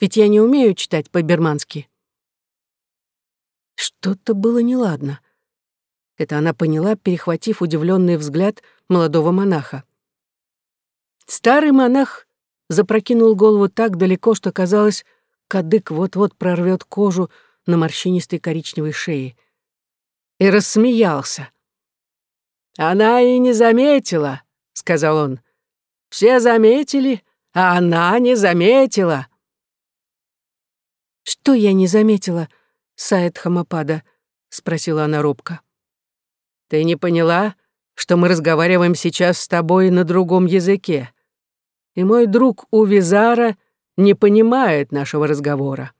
ведь я не умею читать по-бермански». Что-то было неладно. Это она поняла, перехватив удивленный взгляд молодого монаха. Старый монах запрокинул голову так далеко, что казалось, кадык вот-вот прорвет кожу на морщинистой коричневой шее. И рассмеялся. «Она и не заметила», — сказал он. «Все заметили, а она не заметила». «Что я не заметила?» Саид Хамапада?» — спросила она робко. «Ты не поняла, что мы разговариваем сейчас с тобой на другом языке? И мой друг Увизара не понимает нашего разговора».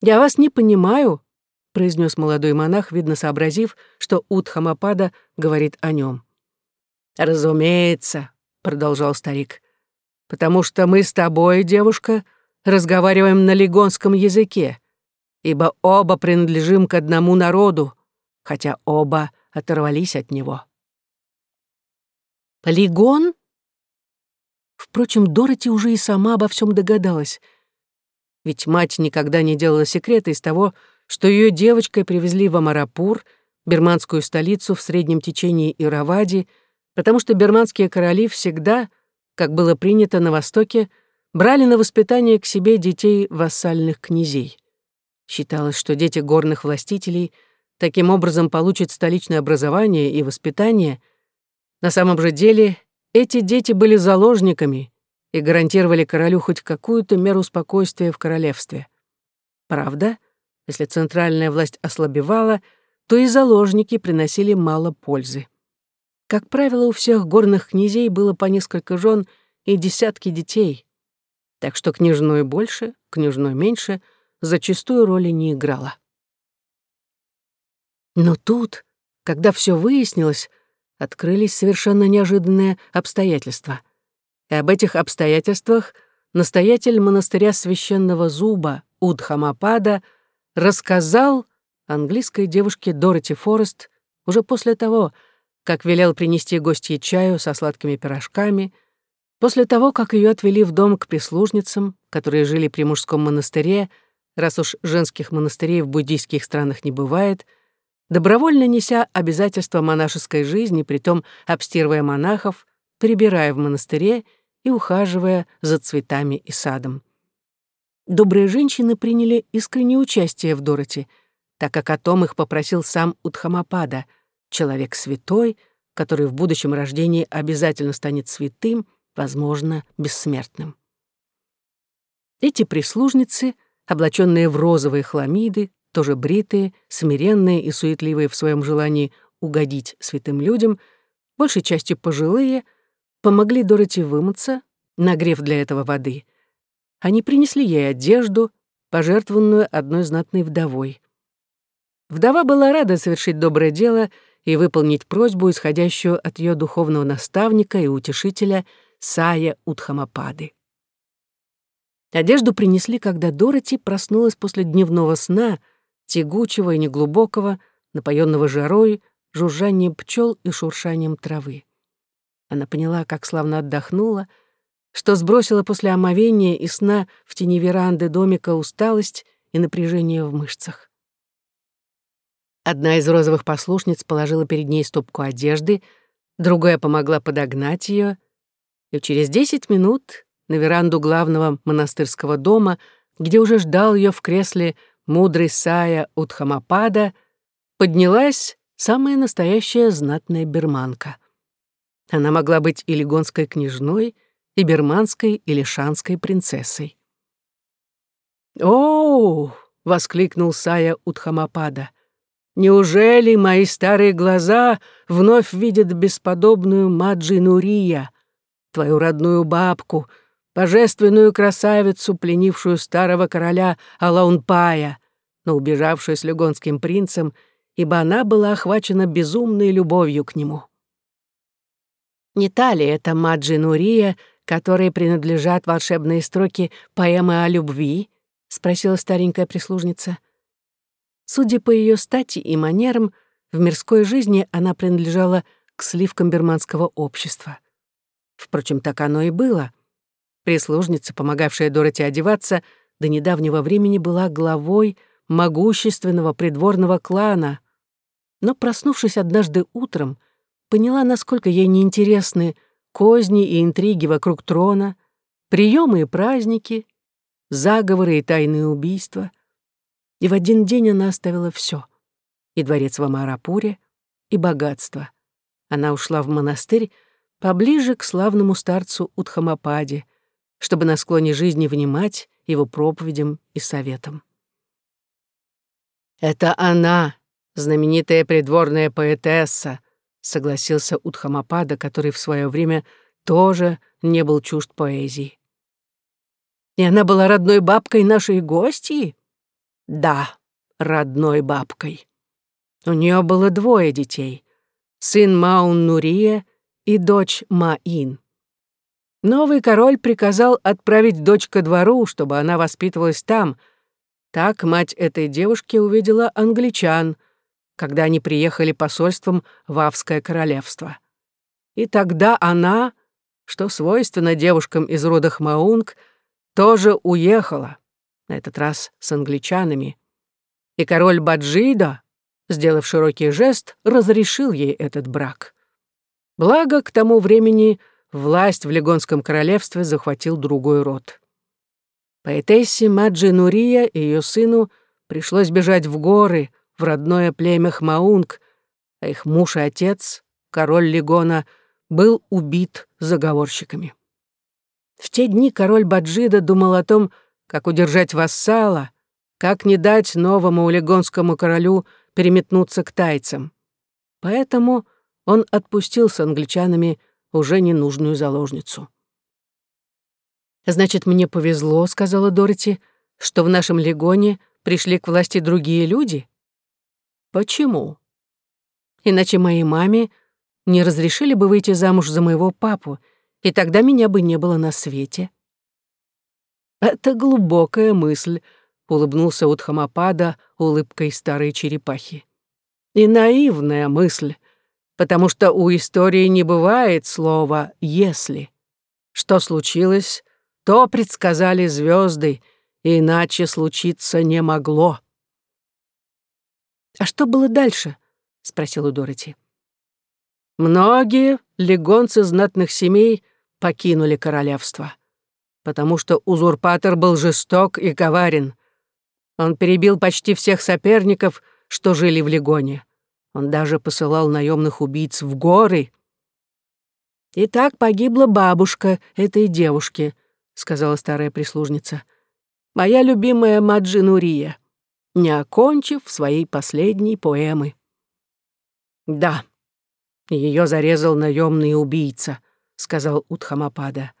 «Я вас не понимаю», — произнес молодой монах, видно сообразив, что Удхамапада говорит о нем. «Разумеется», — продолжал старик, «потому что мы с тобой, девушка, разговариваем на лигонском языке, ибо оба принадлежим к одному народу, хотя оба оторвались от него. Полигон? Впрочем, Дороти уже и сама обо всем догадалась. Ведь мать никогда не делала секрета из того, что ее девочкой привезли в Амарапур, бирманскую столицу в среднем течении Иравади, потому что бирманские короли всегда, как было принято на Востоке, брали на воспитание к себе детей вассальных князей. Считалось, что дети горных властителей таким образом получат столичное образование и воспитание. На самом же деле эти дети были заложниками и гарантировали королю хоть какую-то меру спокойствия в королевстве. Правда, если центральная власть ослабевала, то и заложники приносили мало пользы. Как правило, у всех горных князей было по несколько жен и десятки детей. Так что княжной больше, княжной меньше — зачастую роли не играла. Но тут, когда все выяснилось, открылись совершенно неожиданные обстоятельства. И об этих обстоятельствах настоятель монастыря священного зуба Удхамапада рассказал английской девушке Дороти Форест уже после того, как велел принести гостье чаю со сладкими пирожками, после того, как ее отвели в дом к прислужницам, которые жили при мужском монастыре, раз уж женских монастырей в буддийских странах не бывает, добровольно неся обязательства монашеской жизни, притом обстирывая монахов, прибирая в монастыре и ухаживая за цветами и садом. Добрые женщины приняли искреннее участие в Дороти, так как о том их попросил сам Удхамапада, человек святой, который в будущем рождении обязательно станет святым, возможно, бессмертным. Эти прислужницы — облаченные в розовые хламиды, тоже бритые, смиренные и суетливые в своем желании угодить святым людям, большей частью пожилые, помогли Дороти вымыться, нагрев для этого воды. Они принесли ей одежду, пожертвованную одной знатной вдовой. Вдова была рада совершить доброе дело и выполнить просьбу, исходящую от ее духовного наставника и утешителя Сая Утхамапады. Одежду принесли, когда Дороти проснулась после дневного сна, тягучего и неглубокого, напоенного жарой, жужжанием пчел и шуршанием травы. Она поняла, как славно отдохнула, что сбросила после омовения и сна в тени веранды домика усталость и напряжение в мышцах. Одна из розовых послушниц положила перед ней стопку одежды, другая помогла подогнать ее, и через десять минут на веранду главного монастырского дома, где уже ждал ее в кресле мудрый Сая Утхамапада, поднялась самая настоящая знатная берманка. Она могла быть и лигонской княжной, и берманской или шанской принцессой. «О!» — воскликнул Сая Утхамапада. «Неужели мои старые глаза вновь видят бесподобную Маджи Нурия, твою родную бабку, божественную красавицу, пленившую старого короля Алаунпая, но убежавшую с люгонским принцем, ибо она была охвачена безумной любовью к нему?» Не та ли это Маджи Нурия, которой принадлежат волшебные строки поэмы о любви?» — спросила старенькая прислужница. Судя по ее стати и манерам, в мирской жизни она принадлежала к сливкам берманского общества. Впрочем, так оно и было. Прислужница, помогавшая Дороти одеваться, до недавнего времени была главой могущественного придворного клана. Но, проснувшись однажды утром, поняла, насколько ей неинтересны козни и интриги вокруг трона, приемы и праздники, заговоры и тайные убийства. И в один день она оставила все: и дворец в Амарапуре, и богатство. Она ушла в монастырь поближе к славному старцу Утхамападе, чтобы на склоне жизни внимать его проповедям и советам. «Это она, знаменитая придворная поэтесса», согласился Утхамапада, который в свое время тоже не был чужд поэзии. И она была родной бабкой нашей гости? Да, родной бабкой. У нее было двое детей. Сын Маун Нурия и дочь Маин. Новый король приказал отправить дочь ко двору, чтобы она воспитывалась там. Так мать этой девушки увидела англичан, когда они приехали посольством в Авское королевство. И тогда она, что свойственно девушкам из рода Хмаунг, тоже уехала, на этот раз с англичанами. И король Баджида, сделав широкий жест, разрешил ей этот брак. Благо, к тому времени власть в Легонском королевстве захватил другой род. Поэтессе Маджи Нурия и ее сыну пришлось бежать в горы — в родное племя Хмаунг, а их муж и отец, король Легона, был убит заговорщиками. В те дни король Баджида думал о том, как удержать вассала, как не дать новому легонскому королю переметнуться к тайцам. Поэтому он отпустил с англичанами уже ненужную заложницу. «Значит, мне повезло», — сказала Дороти, «что в нашем Легоне пришли к власти другие люди?» Почему? Иначе моей маме не разрешили бы выйти замуж за моего папу, и тогда меня бы не было на свете. Это глубокая мысль, улыбнулся Утхамапада улыбкой старой черепахи. И наивная мысль, потому что у истории не бывает слова «если». Что случилось, то предсказали звезды, иначе случиться не могло. «А что было дальше?» — спросила Дороти. Многие легонцы знатных семей покинули королевство, потому что узурпатор был жесток и коварен. Он перебил почти всех соперников, что жили в Легоне. Он даже посылал наемных убийц в горы. «И так погибла бабушка этой девушки», — сказала старая прислужница. «Моя любимая Маджинурия не окончив своей последней поэмы. «Да, ее зарезал наемный убийца», — сказал Утхамапада.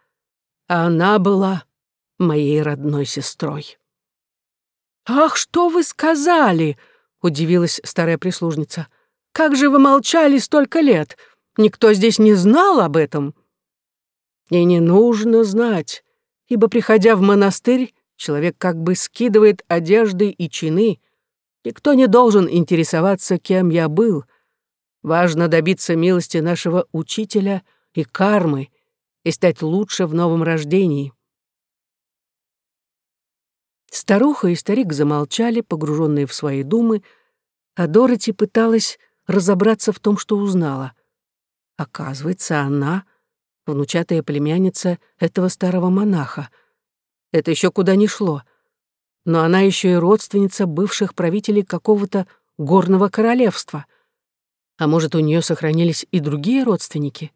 «А она была моей родной сестрой». «Ах, что вы сказали!» — удивилась старая прислужница. «Как же вы молчали столько лет? Никто здесь не знал об этом». «И не нужно знать, ибо, приходя в монастырь, Человек как бы скидывает одежды и чины. Никто не должен интересоваться, кем я был. Важно добиться милости нашего учителя и кармы и стать лучше в новом рождении. Старуха и старик замолчали, погруженные в свои думы, а Дороти пыталась разобраться в том, что узнала. Оказывается, она — внучатая племянница этого старого монаха. Это еще куда ни шло. Но она еще и родственница бывших правителей какого-то горного королевства. А может, у нее сохранились и другие родственники?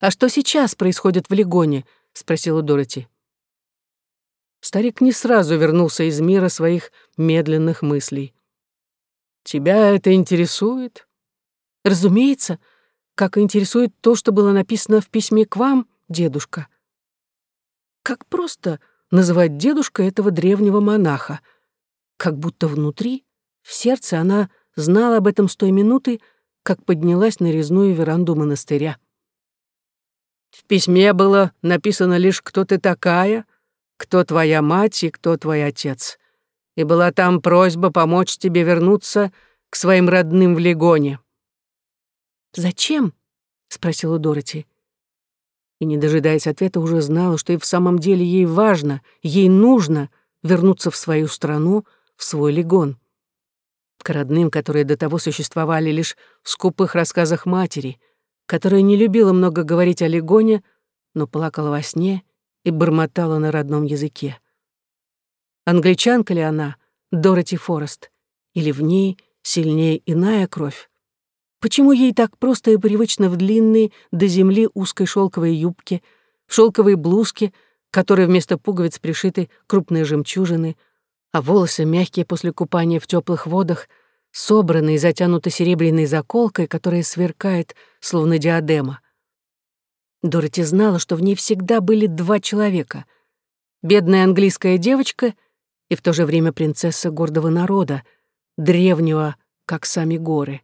«А что сейчас происходит в Легоне?» — спросила Дороти. Старик не сразу вернулся из мира своих медленных мыслей. «Тебя это интересует?» «Разумеется, как интересует то, что было написано в письме к вам, дедушка». Как просто называть дедушка этого древнего монаха. Как будто внутри, в сердце она знала об этом с той минуты, как поднялась на резную веранду монастыря. В письме было написано лишь «Кто ты такая?», «Кто твоя мать?» и «Кто твой отец?» И была там просьба помочь тебе вернуться к своим родным в Легоне. «Зачем?» — спросила Дороти. И, не дожидаясь ответа, уже знала, что и в самом деле ей важно, ей нужно вернуться в свою страну, в свой Легон. К родным, которые до того существовали лишь в скупых рассказах матери, которая не любила много говорить о Легоне, но плакала во сне и бормотала на родном языке. Англичанка ли она, Дороти Форест, или в ней сильнее иная кровь? Почему ей так просто и привычно в длинной до земли узкой шелковой юбке, в шелковой блузке, которой вместо пуговиц пришиты крупные жемчужины, а волосы мягкие после купания в теплых водах — собранный и затянутый серебряной заколкой, которая сверкает, словно диадема. Дороти знала, что в ней всегда были два человека — бедная английская девочка и в то же время принцесса гордого народа, древнего, как сами горы.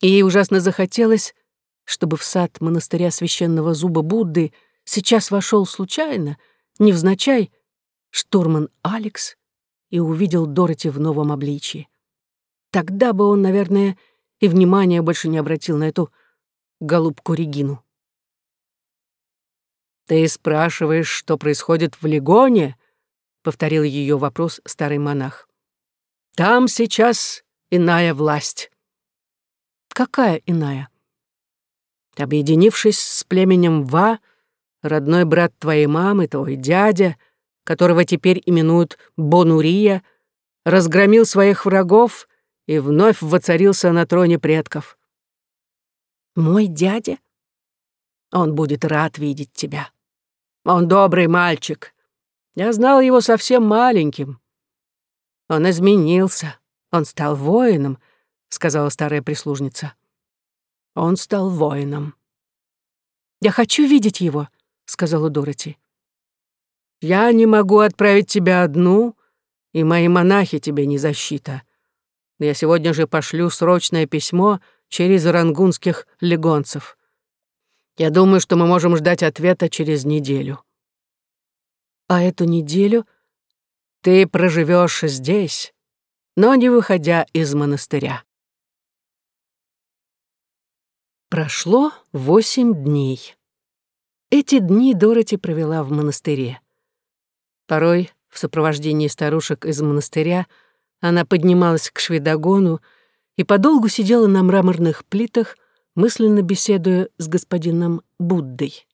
И ей ужасно захотелось, чтобы в сад монастыря священного зуба Будды сейчас вошел случайно, невзначай, штурман Алекс и увидел Дороти в новом обличии. Тогда бы он, наверное, и внимания больше не обратил на эту голубку Регину. «Ты спрашиваешь, что происходит в Легоне?» — повторил ее вопрос старый монах. «Там сейчас иная власть». «Какая иная?» Объединившись с племенем Ва, родной брат твоей мамы, твой дядя — которого теперь именуют Бонурия, разгромил своих врагов и вновь воцарился на троне предков. «Мой дядя? Он будет рад видеть тебя. Он добрый мальчик. Я знал его совсем маленьким. Он изменился, он стал воином», — сказала старая прислужница. «Он стал воином». «Я хочу видеть его», — сказала Дороти. Я не могу отправить тебя одну, и мои монахи тебе не защита. Я сегодня же пошлю срочное письмо через рангунских легонцев. Я думаю, что мы можем ждать ответа через неделю. А эту неделю ты проживешь здесь, но не выходя из монастыря. Прошло восемь дней. Эти дни Дороти провела в монастыре. Порой, в сопровождении старушек из монастыря, она поднималась к шведогону и подолгу сидела на мраморных плитах, мысленно беседуя с господином Буддой.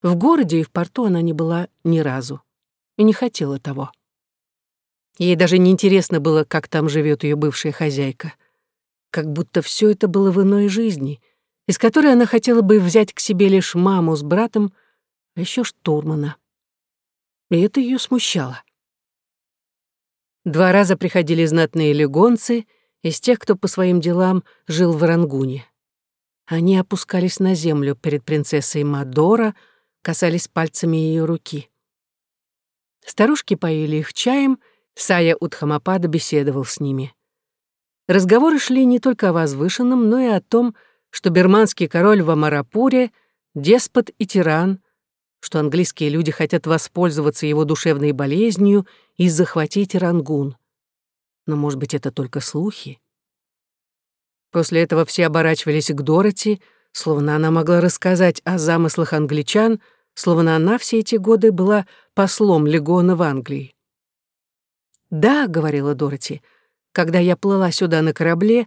В городе и в порту она не была ни разу и не хотела того. Ей даже не интересно было, как там живет ее бывшая хозяйка. Как будто все это было в иной жизни, из которой она хотела бы взять к себе лишь маму с братом, а еще штурмана и это ее смущало. Два раза приходили знатные легонцы из тех, кто по своим делам жил в Рангуне. Они опускались на землю перед принцессой Мадора, касались пальцами ее руки. Старушки поили их чаем, Сая Утхамапада беседовал с ними. Разговоры шли не только о возвышенном, но и о том, что берманский король в Амарапуре — деспот и тиран, что английские люди хотят воспользоваться его душевной болезнью и захватить Рангун. Но, может быть, это только слухи? После этого все оборачивались к Дороти, словно она могла рассказать о замыслах англичан, словно она все эти годы была послом легиона в Англии. «Да», — говорила Дороти, — «когда я плыла сюда на корабле,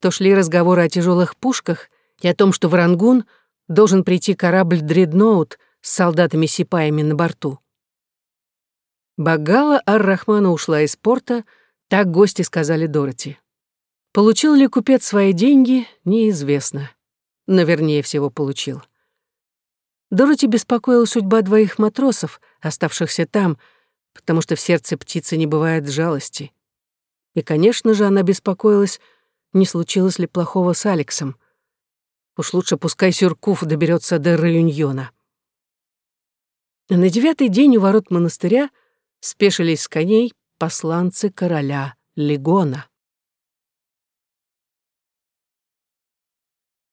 то шли разговоры о тяжелых пушках и о том, что в Рангун должен прийти корабль «Дредноут» с солдатами-сипаями на борту. Багала Ар-Рахмана ушла из порта, так гости сказали Дороти. Получил ли купец свои деньги, неизвестно. Но вернее всего получил. Дороти беспокоила судьба двоих матросов, оставшихся там, потому что в сердце птицы не бывает жалости. И, конечно же, она беспокоилась, не случилось ли плохого с Алексом. Уж лучше пускай Сюркуф доберется до Раюньона. На девятый день у ворот монастыря спешились с коней посланцы короля Легона.